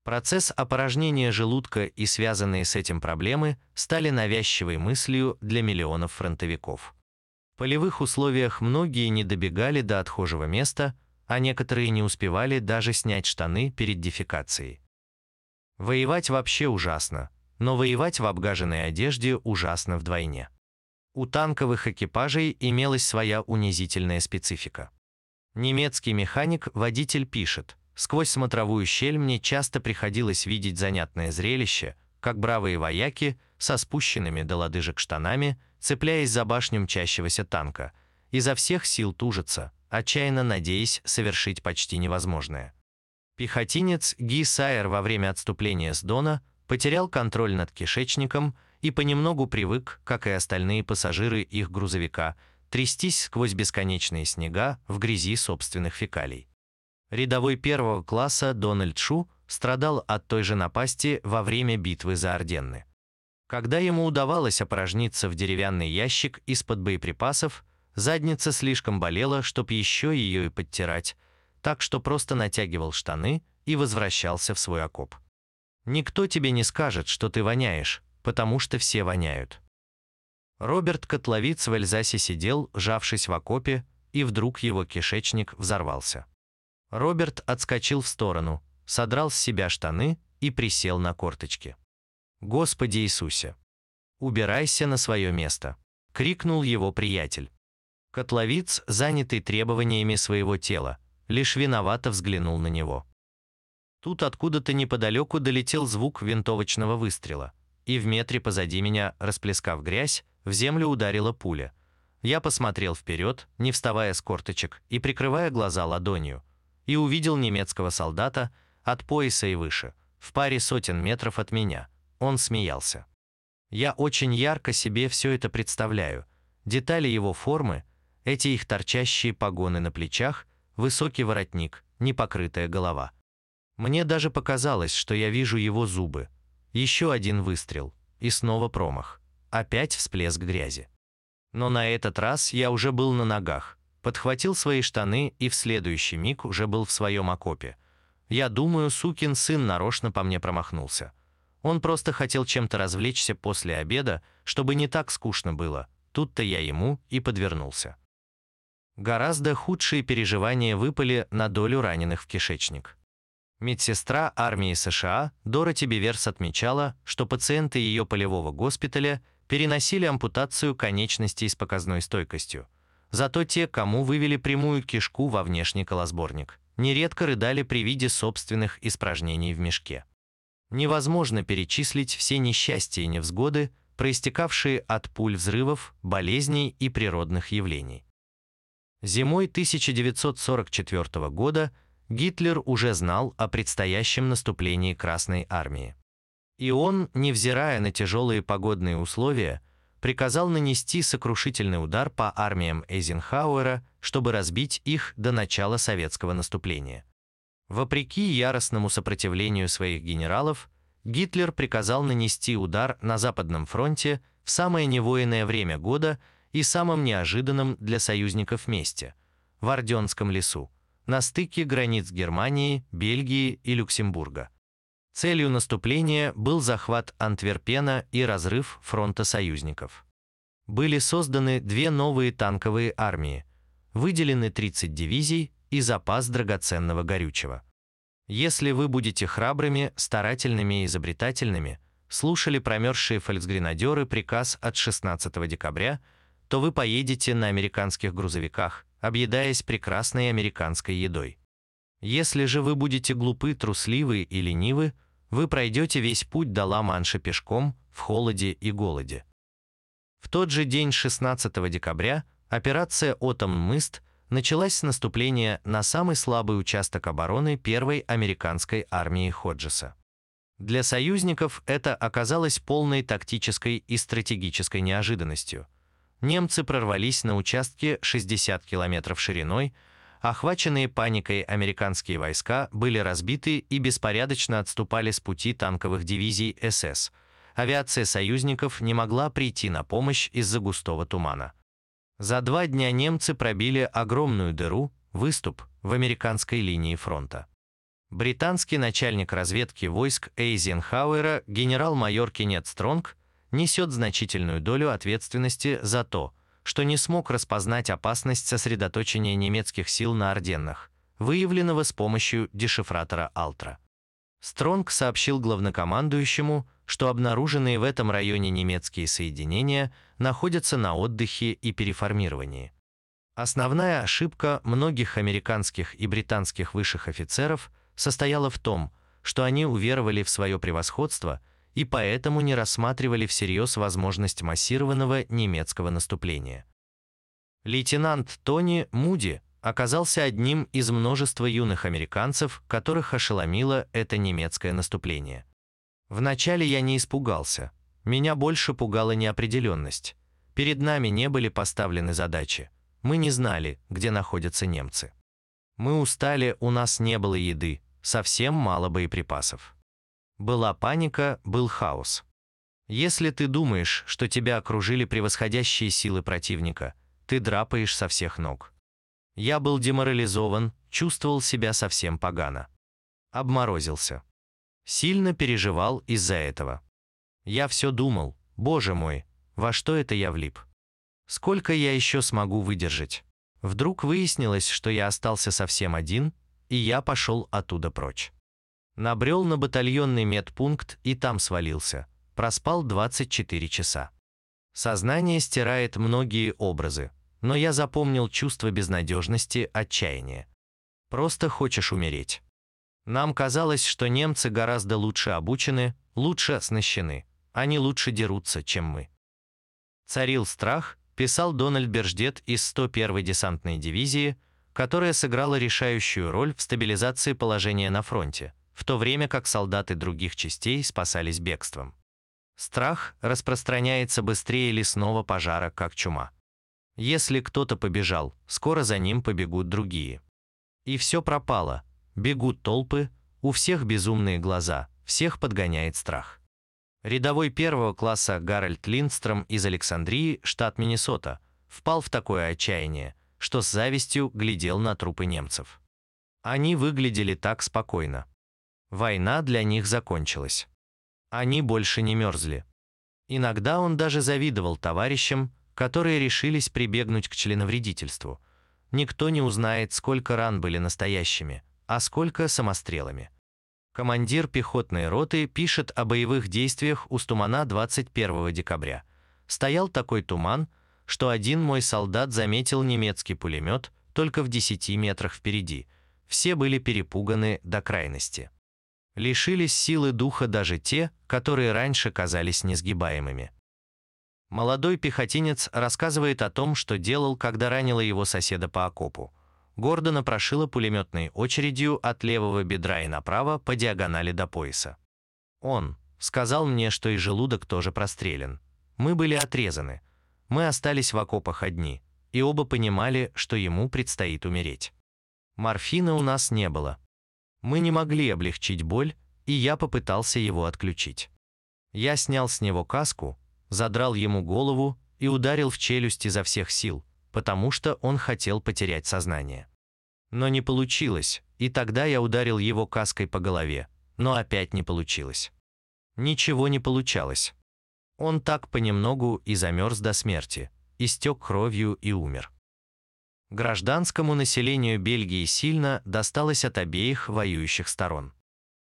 Процесс опорожнения желудка и связанные с этим проблемы стали навязчивой мыслью для миллионов фронтовиков. В полевых условиях многие не добегали до отхожего места, а некоторые не успевали даже снять штаны перед дефекацией. Воевать вообще ужасно, но воевать в обгаженной одежде ужасно вдвойне. У танковых экипажей имелась своя унизительная специфика. Немецкий механик-водитель пишет – Сквозь смотровую щель мне часто приходилось видеть занятное зрелище, как бравые вояки со спущенными до лодыжек штанами, цепляясь за башню мчащегося танка, изо всех сил тужатся, отчаянно надеясь совершить почти невозможное. Пехотинец Ги Сайер во время отступления с Дона потерял контроль над кишечником и понемногу привык, как и остальные пассажиры их грузовика, трястись сквозь бесконечные снега в грязи собственных фекалий. Рядовой первого класса Дональд Шу страдал от той же напасти во время битвы за Орденны. Когда ему удавалось опорожниться в деревянный ящик из-под боеприпасов, задница слишком болела, чтоб еще ее и подтирать, так что просто натягивал штаны и возвращался в свой окоп. Никто тебе не скажет, что ты воняешь, потому что все воняют. Роберт Котловиц в Эльзасе сидел, жавшись в окопе, и вдруг его кишечник взорвался. Роберт отскочил в сторону, содрал с себя штаны и присел на корточки. «Господи Иисусе! Убирайся на свое место!» — крикнул его приятель. Котловиц, занятый требованиями своего тела, лишь виновато взглянул на него. Тут откуда-то неподалеку долетел звук винтовочного выстрела, и в метре позади меня, расплескав грязь, в землю ударила пуля. Я посмотрел вперед, не вставая с корточек и прикрывая глаза ладонью, и увидел немецкого солдата от пояса и выше, в паре сотен метров от меня. Он смеялся. Я очень ярко себе все это представляю. Детали его формы, эти их торчащие погоны на плечах, высокий воротник, непокрытая голова. Мне даже показалось, что я вижу его зубы. Еще один выстрел, и снова промах. Опять всплеск грязи. Но на этот раз я уже был на ногах, подхватил свои штаны и в следующий миг уже был в своем окопе. Я думаю, сукин сын нарочно по мне промахнулся. Он просто хотел чем-то развлечься после обеда, чтобы не так скучно было. Тут-то я ему и подвернулся. Гораздо худшие переживания выпали на долю раненых в кишечник. Медсестра армии США Дороти Биверс отмечала, что пациенты ее полевого госпиталя переносили ампутацию конечностей с показной стойкостью – Зато те, кому вывели прямую кишку во внешний колосборник, нередко рыдали при виде собственных испражнений в мешке. Невозможно перечислить все несчастья и невзгоды, проистекавшие от пуль взрывов, болезней и природных явлений. Зимой 1944 года Гитлер уже знал о предстоящем наступлении Красной Армии. И он, невзирая на тяжелые погодные условия, приказал нанести сокрушительный удар по армиям Эйзенхауэра, чтобы разбить их до начала советского наступления. Вопреки яростному сопротивлению своих генералов, Гитлер приказал нанести удар на Западном фронте в самое невоенное время года и самом неожиданном для союзников месте – в Орденском лесу, на стыке границ Германии, Бельгии и Люксембурга. Целью наступления был захват Антверпена и разрыв фронта союзников. Были созданы две новые танковые армии, выделены 30 дивизий и запас драгоценного горючего. Если вы будете храбрыми, старательными и изобретательными, слушали промерзшие фольксгренадеры приказ от 16 декабря, то вы поедете на американских грузовиках, объедаясь прекрасной американской едой. Если же вы будете глупы, трусливы и ленивы, вы пройдете весь путь до Ла-Манша пешком, в холоде и голоде. В тот же день 16 декабря операция «Отом-Мыст» началась с наступления на самый слабый участок обороны первой американской армии Ходжеса. Для союзников это оказалось полной тактической и стратегической неожиданностью. Немцы прорвались на участке 60 километров шириной, Охваченные паникой американские войска были разбиты и беспорядочно отступали с пути танковых дивизий СС. Авиация союзников не могла прийти на помощь из-за густого тумана. За два дня немцы пробили огромную дыру, выступ, в американской линии фронта. Британский начальник разведки войск Эйзенхауэра генерал-майор Кеннет Стронг несет значительную долю ответственности за то, что не смог распознать опасность сосредоточения немецких сил на Орденнах, выявленного с помощью дешифратора Алтра. Стронг сообщил главнокомандующему, что обнаруженные в этом районе немецкие соединения находятся на отдыхе и переформировании. Основная ошибка многих американских и британских высших офицеров состояла в том, что они уверовали в свое превосходство и поэтому не рассматривали всерьез возможность массированного немецкого наступления. Лейтенант Тони Муди оказался одним из множества юных американцев, которых ошеломило это немецкое наступление. Вначале я не испугался. Меня больше пугала неопределенность. Перед нами не были поставлены задачи. Мы не знали, где находятся немцы. Мы устали, у нас не было еды, совсем мало боеприпасов. Была паника, был хаос. Если ты думаешь, что тебя окружили превосходящие силы противника, ты драпаешь со всех ног. Я был деморализован, чувствовал себя совсем погано. Обморозился. Сильно переживал из-за этого. Я все думал, боже мой, во что это я влип? Сколько я еще смогу выдержать? Вдруг выяснилось, что я остался совсем один, и я пошел оттуда прочь. Набрел на батальонный медпункт и там свалился. Проспал 24 часа. Сознание стирает многие образы, но я запомнил чувство безнадежности, отчаяния. Просто хочешь умереть. Нам казалось, что немцы гораздо лучше обучены, лучше оснащены. Они лучше дерутся, чем мы. Царил страх, писал Дональд Берждет из 101-й десантной дивизии, которая сыграла решающую роль в стабилизации положения на фронте, в то время как солдаты других частей спасались бегством. Страх распространяется быстрее лесного пожара, как чума. Если кто-то побежал, скоро за ним побегут другие. И все пропало, Бегут толпы, у всех безумные глаза, всех подгоняет страх. Рядовой первого класса Гарольд Линдстром из Александрии, штат Миннесота, впал в такое отчаяние, что с завистью глядел на трупы немцев. Они выглядели так спокойно. Война для них закончилась. Они больше не мерзли. Иногда он даже завидовал товарищам, которые решились прибегнуть к членовредительству. Никто не узнает, сколько ран были настоящими, а сколько самострелами. Командир пехотной роты пишет о боевых действиях у Стумана 21 декабря. Стоял такой туман, что один мой солдат заметил немецкий пулемет только в 10 метрах впереди. Все были перепуганы до крайности. Лишились силы духа даже те, которые раньше казались несгибаемыми. Молодой пехотинец рассказывает о том, что делал, когда ранило его соседа по окопу. Гордона прошила пулеметной очередью от левого бедра и направо по диагонали до пояса. Он сказал мне, что и желудок тоже прострелен. Мы были отрезаны. Мы остались в окопах одни, и оба понимали, что ему предстоит умереть. Морфина у нас не было. Мы не могли облегчить боль, и я попытался его отключить. Я снял с него каску, задрал ему голову и ударил в челюсть изо всех сил, потому что он хотел потерять сознание. Но не получилось, и тогда я ударил его каской по голове, но опять не получилось. Ничего не получалось. Он так понемногу и замерз до смерти, истек кровью и умер. Гражданскому населению Бельгии сильно досталось от обеих воюющих сторон.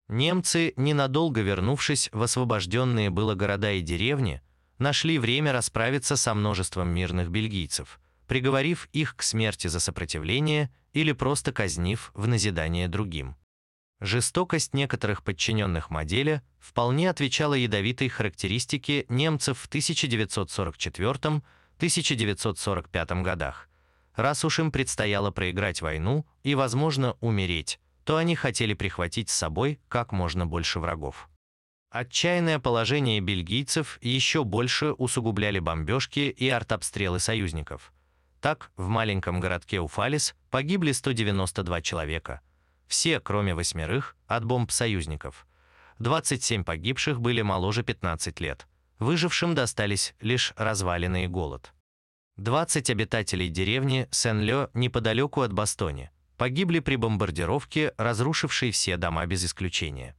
Немцы, ненадолго вернувшись в освобожденные было города и деревни, нашли время расправиться со множеством мирных бельгийцев – приговорив их к смерти за сопротивление или просто казнив в назидание другим. Жестокость некоторых подчиненных модели вполне отвечала ядовитой характеристике немцев в 1944-1945 годах. Раз уж им предстояло проиграть войну и, возможно, умереть, то они хотели прихватить с собой как можно больше врагов. Отчаянное положение бельгийцев еще больше усугубляли бомбежки и артобстрелы союзников – так, в маленьком городке Уфалис погибли 192 человека. Все, кроме восьмерых, от бомб союзников. 27 погибших были моложе 15 лет. Выжившим достались лишь развалины и голод. 20 обитателей деревни Сен-Лё неподалеку от Бастони погибли при бомбардировке, разрушившей все дома без исключения.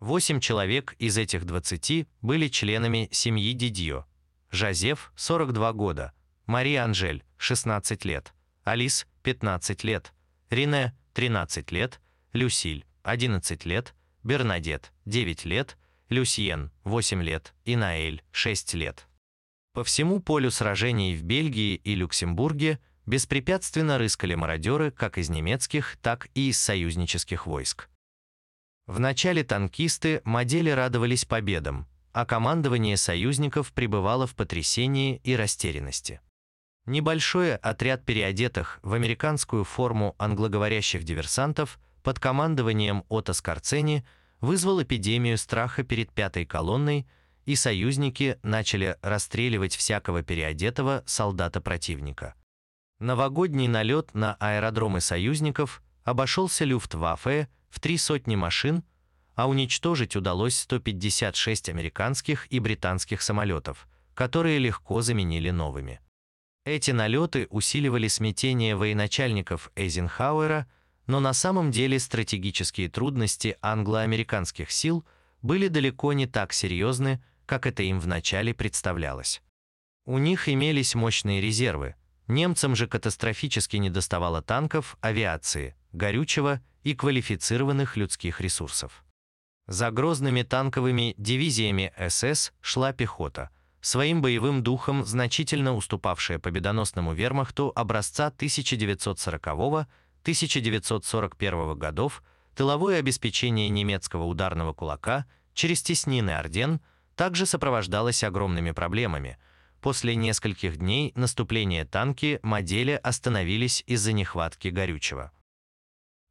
Восемь человек из этих 20 были членами семьи Дидьо. Жозеф – 42 года, Мария Анжель – 16 лет, Алис – 15 лет, Рене – 13 лет, Люсиль – 11 лет, Бернадет – 9 лет, Люсьен – 8 лет и Наэль – 6 лет. По всему полю сражений в Бельгии и Люксембурге беспрепятственно рыскали мародеры как из немецких, так и из союзнических войск. Вначале танкисты модели радовались победам, а командование союзников пребывало в потрясении и растерянности. Небольшой отряд переодетых в американскую форму англоговорящих диверсантов под командованием Отто Скорцени вызвал эпидемию страха перед пятой колонной, и союзники начали расстреливать всякого переодетого солдата противника. Новогодний налет на аэродромы союзников обошелся Люфтваффе в три сотни машин, а уничтожить удалось 156 американских и британских самолетов, которые легко заменили новыми. Эти налеты усиливали смятение военачальников Эйзенхауэра, но на самом деле стратегические трудности англо-американских сил были далеко не так серьезны, как это им вначале представлялось. У них имелись мощные резервы, немцам же катастрофически недоставало танков, авиации, горючего и квалифицированных людских ресурсов. За грозными танковыми дивизиями СС шла пехота, своим боевым духом значительно уступавшая победоносному вермахту образца 1940-1941 годов, тыловое обеспечение немецкого ударного кулака через теснины Орден также сопровождалось огромными проблемами. После нескольких дней наступления танки модели остановились из-за нехватки горючего.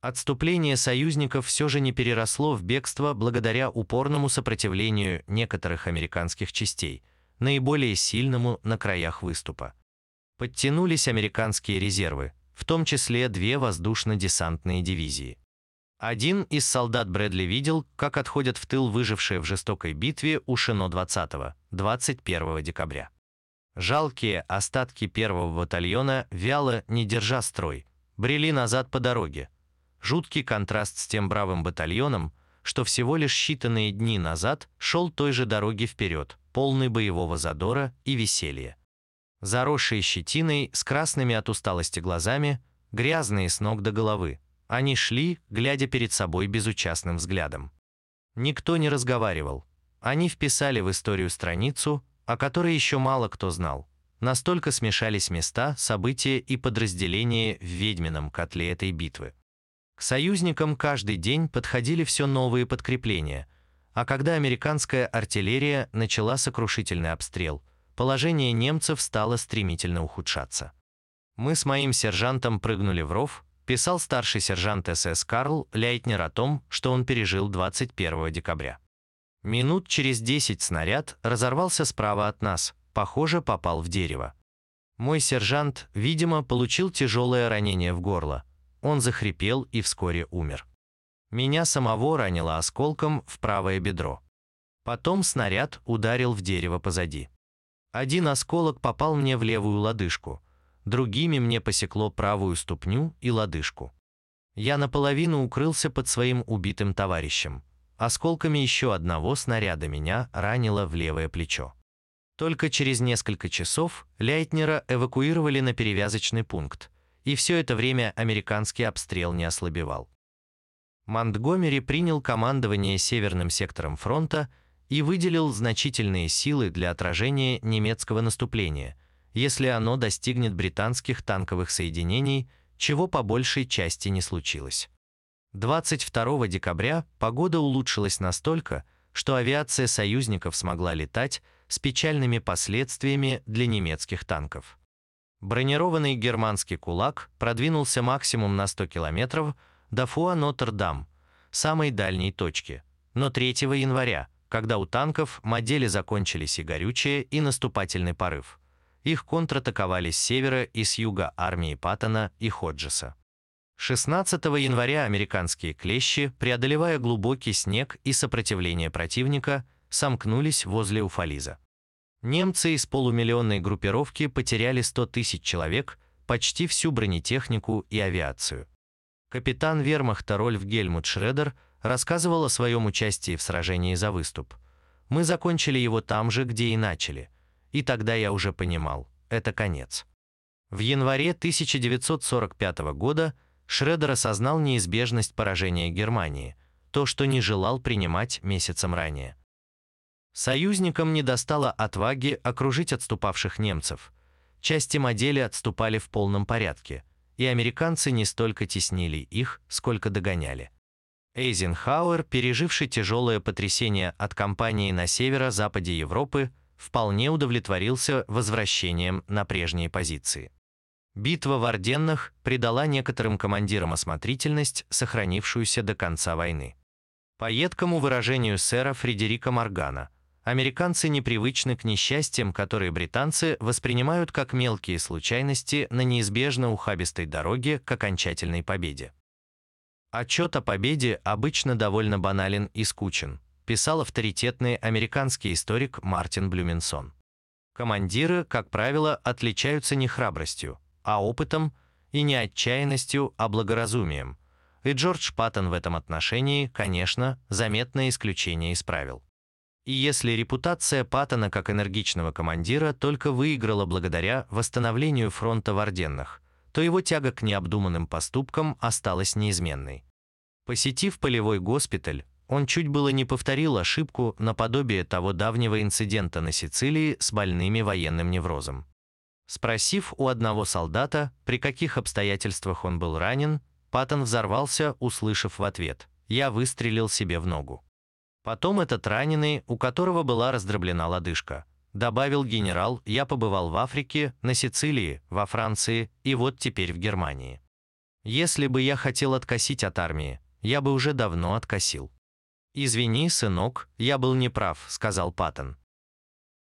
Отступление союзников все же не переросло в бегство благодаря упорному сопротивлению некоторых американских частей, наиболее сильному на краях выступа. Подтянулись американские резервы, в том числе две воздушно-десантные дивизии. Один из солдат Брэдли видел, как отходят в тыл выжившие в жестокой битве у Шино 20-21 декабря. Жалкие остатки первого батальона, вяло, не держа строй, брели назад по дороге, Жуткий контраст с тем бравым батальоном, что всего лишь считанные дни назад шел той же дороги вперед, полный боевого задора и веселья. Заросшие щетиной, с красными от усталости глазами, грязные с ног до головы, они шли, глядя перед собой безучастным взглядом. Никто не разговаривал. Они вписали в историю страницу, о которой еще мало кто знал. Настолько смешались места, события и подразделения в ведьмином котле этой битвы. К союзникам каждый день подходили все новые подкрепления, а когда американская артиллерия начала сокрушительный обстрел, положение немцев стало стремительно ухудшаться. Мы с моим сержантом прыгнули в ров, писал старший сержант СС Карл Лейтнер о том, что он пережил 21 декабря. Минут через 10 снаряд разорвался справа от нас, похоже, попал в дерево. Мой сержант, видимо, получил тяжелое ранение в горло, он захрипел и вскоре умер. Меня самого ранило осколком в правое бедро. Потом снаряд ударил в дерево позади. Один осколок попал мне в левую лодыжку, другими мне посекло правую ступню и лодыжку. Я наполовину укрылся под своим убитым товарищем. Осколками еще одного снаряда меня ранило в левое плечо. Только через несколько часов Лейтнера эвакуировали на перевязочный пункт, и все это время американский обстрел не ослабевал. Монтгомери принял командование северным сектором фронта и выделил значительные силы для отражения немецкого наступления, если оно достигнет британских танковых соединений, чего по большей части не случилось. 22 декабря погода улучшилась настолько, что авиация союзников смогла летать с печальными последствиями для немецких танков. Бронированный германский кулак продвинулся максимум на 100 километров до Фуа-Нотр-Дам, самой дальней точки. Но 3 января, когда у танков модели закончились и горючее, и наступательный порыв, их контратаковали с севера и с юга армии Паттона и Ходжеса. 16 января американские клещи, преодолевая глубокий снег и сопротивление противника, сомкнулись возле Уфализа. Немцы из полумиллионной группировки потеряли 100 тысяч человек, почти всю бронетехнику и авиацию. Капитан вермахта Рольф Гельмут Шредер рассказывал о своем участии в сражении за выступ. Мы закончили его там же, где и начали. И тогда я уже понимал, это конец. В январе 1945 года Шредер осознал неизбежность поражения Германии, то, что не желал принимать месяцем ранее. Союзникам не достало отваги окружить отступавших немцев. Части модели отступали в полном порядке, и американцы не столько теснили их, сколько догоняли. Эйзенхауэр, переживший тяжелое потрясение от кампании на северо-западе Европы, вполне удовлетворился возвращением на прежние позиции. Битва в Орденнах придала некоторым командирам осмотрительность, сохранившуюся до конца войны. По едкому выражению сэра Фредерика Моргана, американцы непривычны к несчастьям, которые британцы воспринимают как мелкие случайности на неизбежно ухабистой дороге к окончательной победе. Отчет о победе обычно довольно банален и скучен, писал авторитетный американский историк Мартин Блюменсон. Командиры, как правило, отличаются не храбростью, а опытом, и не отчаянностью, а благоразумием. И Джордж Паттон в этом отношении, конечно, заметное исключение из правил. И если репутация Паттона как энергичного командира только выиграла благодаря восстановлению фронта в Орденнах, то его тяга к необдуманным поступкам осталась неизменной. Посетив полевой госпиталь, он чуть было не повторил ошибку наподобие того давнего инцидента на Сицилии с больными военным неврозом. Спросив у одного солдата, при каких обстоятельствах он был ранен, Паттон взорвался, услышав в ответ «Я выстрелил себе в ногу». Потом этот раненый, у которого была раздроблена лодыжка, добавил генерал «Я побывал в Африке, на Сицилии, во Франции и вот теперь в Германии. Если бы я хотел откосить от армии, я бы уже давно откосил». «Извини, сынок, я был неправ», — сказал Паттон.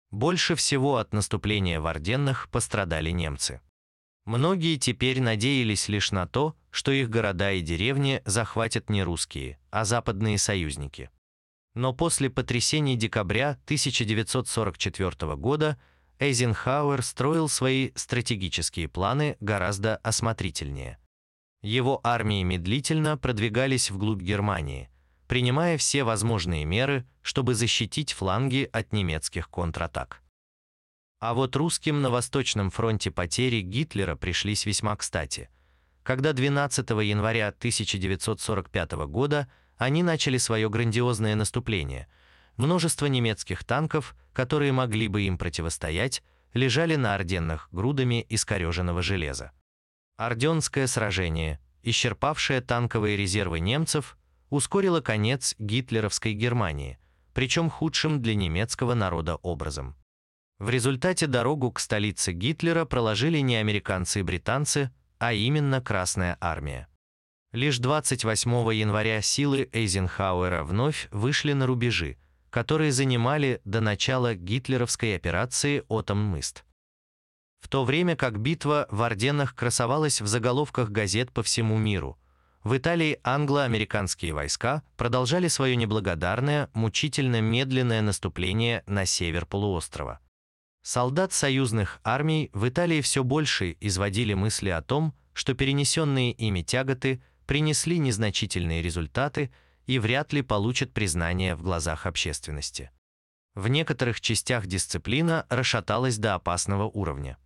Больше всего от наступления в Орденнах пострадали немцы. Многие теперь надеялись лишь на то, что их города и деревни захватят не русские, а западные союзники. Но после потрясений декабря 1944 года Эйзенхауэр строил свои стратегические планы гораздо осмотрительнее. Его армии медлительно продвигались вглубь Германии – принимая все возможные меры, чтобы защитить фланги от немецких контратак. А вот русским на Восточном фронте потери Гитлера пришлись весьма кстати. Когда 12 января 1945 года они начали свое грандиозное наступление, множество немецких танков, которые могли бы им противостоять, лежали на Орденнах грудами искореженного железа. Орденское сражение, исчерпавшее танковые резервы немцев, ускорило конец гитлеровской Германии, причем худшим для немецкого народа образом. В результате дорогу к столице Гитлера проложили не американцы и британцы, а именно Красная Армия. Лишь 28 января силы Эйзенхауэра вновь вышли на рубежи, которые занимали до начала гитлеровской операции «Отом-Мыст». В то время как битва в Орденах красовалась в заголовках газет по всему миру – в Италии англо-американские войска продолжали свое неблагодарное, мучительно медленное наступление на север полуострова. Солдат союзных армий в Италии все больше изводили мысли о том, что перенесенные ими тяготы принесли незначительные результаты и вряд ли получат признание в глазах общественности. В некоторых частях дисциплина расшаталась до опасного уровня.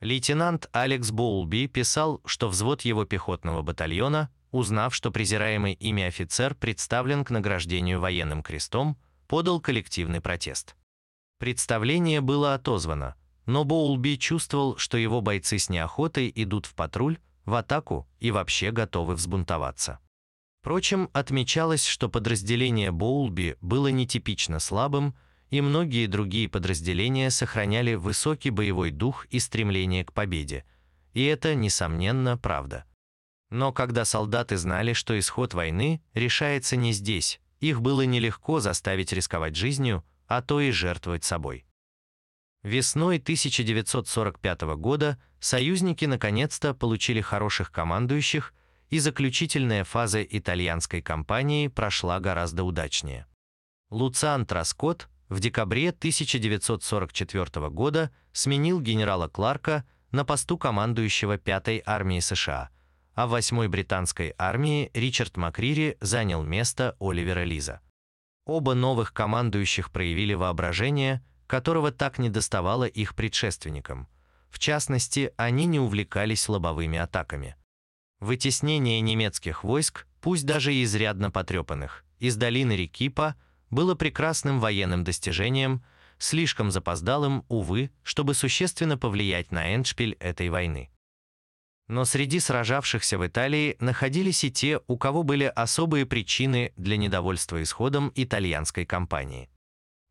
Лейтенант Алекс Боулби писал, что взвод его пехотного батальона узнав, что презираемый ими офицер представлен к награждению военным крестом, подал коллективный протест. Представление было отозвано, но Боулби чувствовал, что его бойцы с неохотой идут в патруль, в атаку и вообще готовы взбунтоваться. Впрочем, отмечалось, что подразделение Боулби было нетипично слабым, и многие другие подразделения сохраняли высокий боевой дух и стремление к победе. И это, несомненно, правда. Но когда солдаты знали, что исход войны решается не здесь, их было нелегко заставить рисковать жизнью, а то и жертвовать собой. Весной 1945 года союзники наконец-то получили хороших командующих, и заключительная фаза итальянской кампании прошла гораздо удачнее. Луциан Траскот в декабре 1944 года сменил генерала Кларка на посту командующего 5-й армии США – а в 8-й британской армии Ричард Макрири занял место Оливера Лиза. Оба новых командующих проявили воображение, которого так недоставало их предшественникам. В частности, они не увлекались лобовыми атаками. Вытеснение немецких войск, пусть даже и изрядно потрепанных, из долины реки Па было прекрасным военным достижением, слишком запоздалым, увы, чтобы существенно повлиять на эндшпиль этой войны. Но среди сражавшихся в Италии находились и те, у кого были особые причины для недовольства исходом итальянской кампании.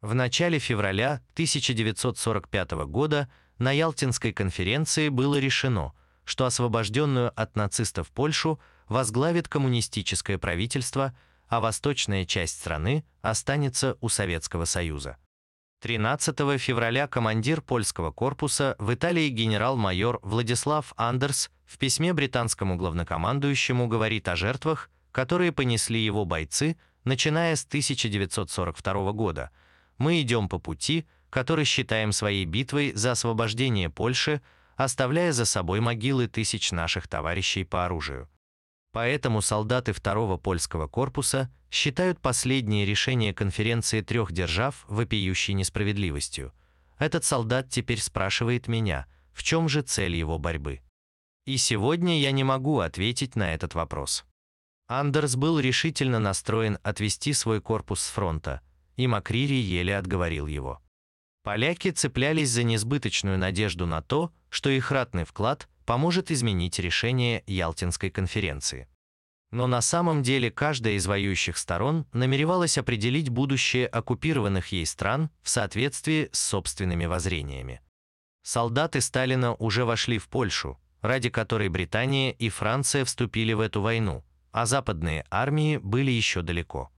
В начале февраля 1945 года на Ялтинской конференции было решено, что освобожденную от нацистов Польшу возглавит коммунистическое правительство, а восточная часть страны останется у Советского Союза. 13 февраля командир польского корпуса в Италии генерал-майор Владислав Андерс в письме британскому главнокомандующему говорит о жертвах, которые понесли его бойцы, начиная с 1942 года. «Мы идем по пути, который считаем своей битвой за освобождение Польши, оставляя за собой могилы тысяч наших товарищей по оружию. Поэтому солдаты второго польского корпуса считают последнее решение конференции трех держав вопиющей несправедливостью. Этот солдат теперь спрашивает меня, в чем же цель его борьбы. И сегодня я не могу ответить на этот вопрос. Андерс был решительно настроен отвести свой корпус с фронта, и Макрири еле отговорил его. Поляки цеплялись за несбыточную надежду на то, что их ратный вклад поможет изменить решение Ялтинской конференции. Но на самом деле каждая из воюющих сторон намеревалась определить будущее оккупированных ей стран в соответствии с собственными воззрениями. Солдаты Сталина уже вошли в Польшу, ради которой Британия и Франция вступили в эту войну, а западные армии были еще далеко.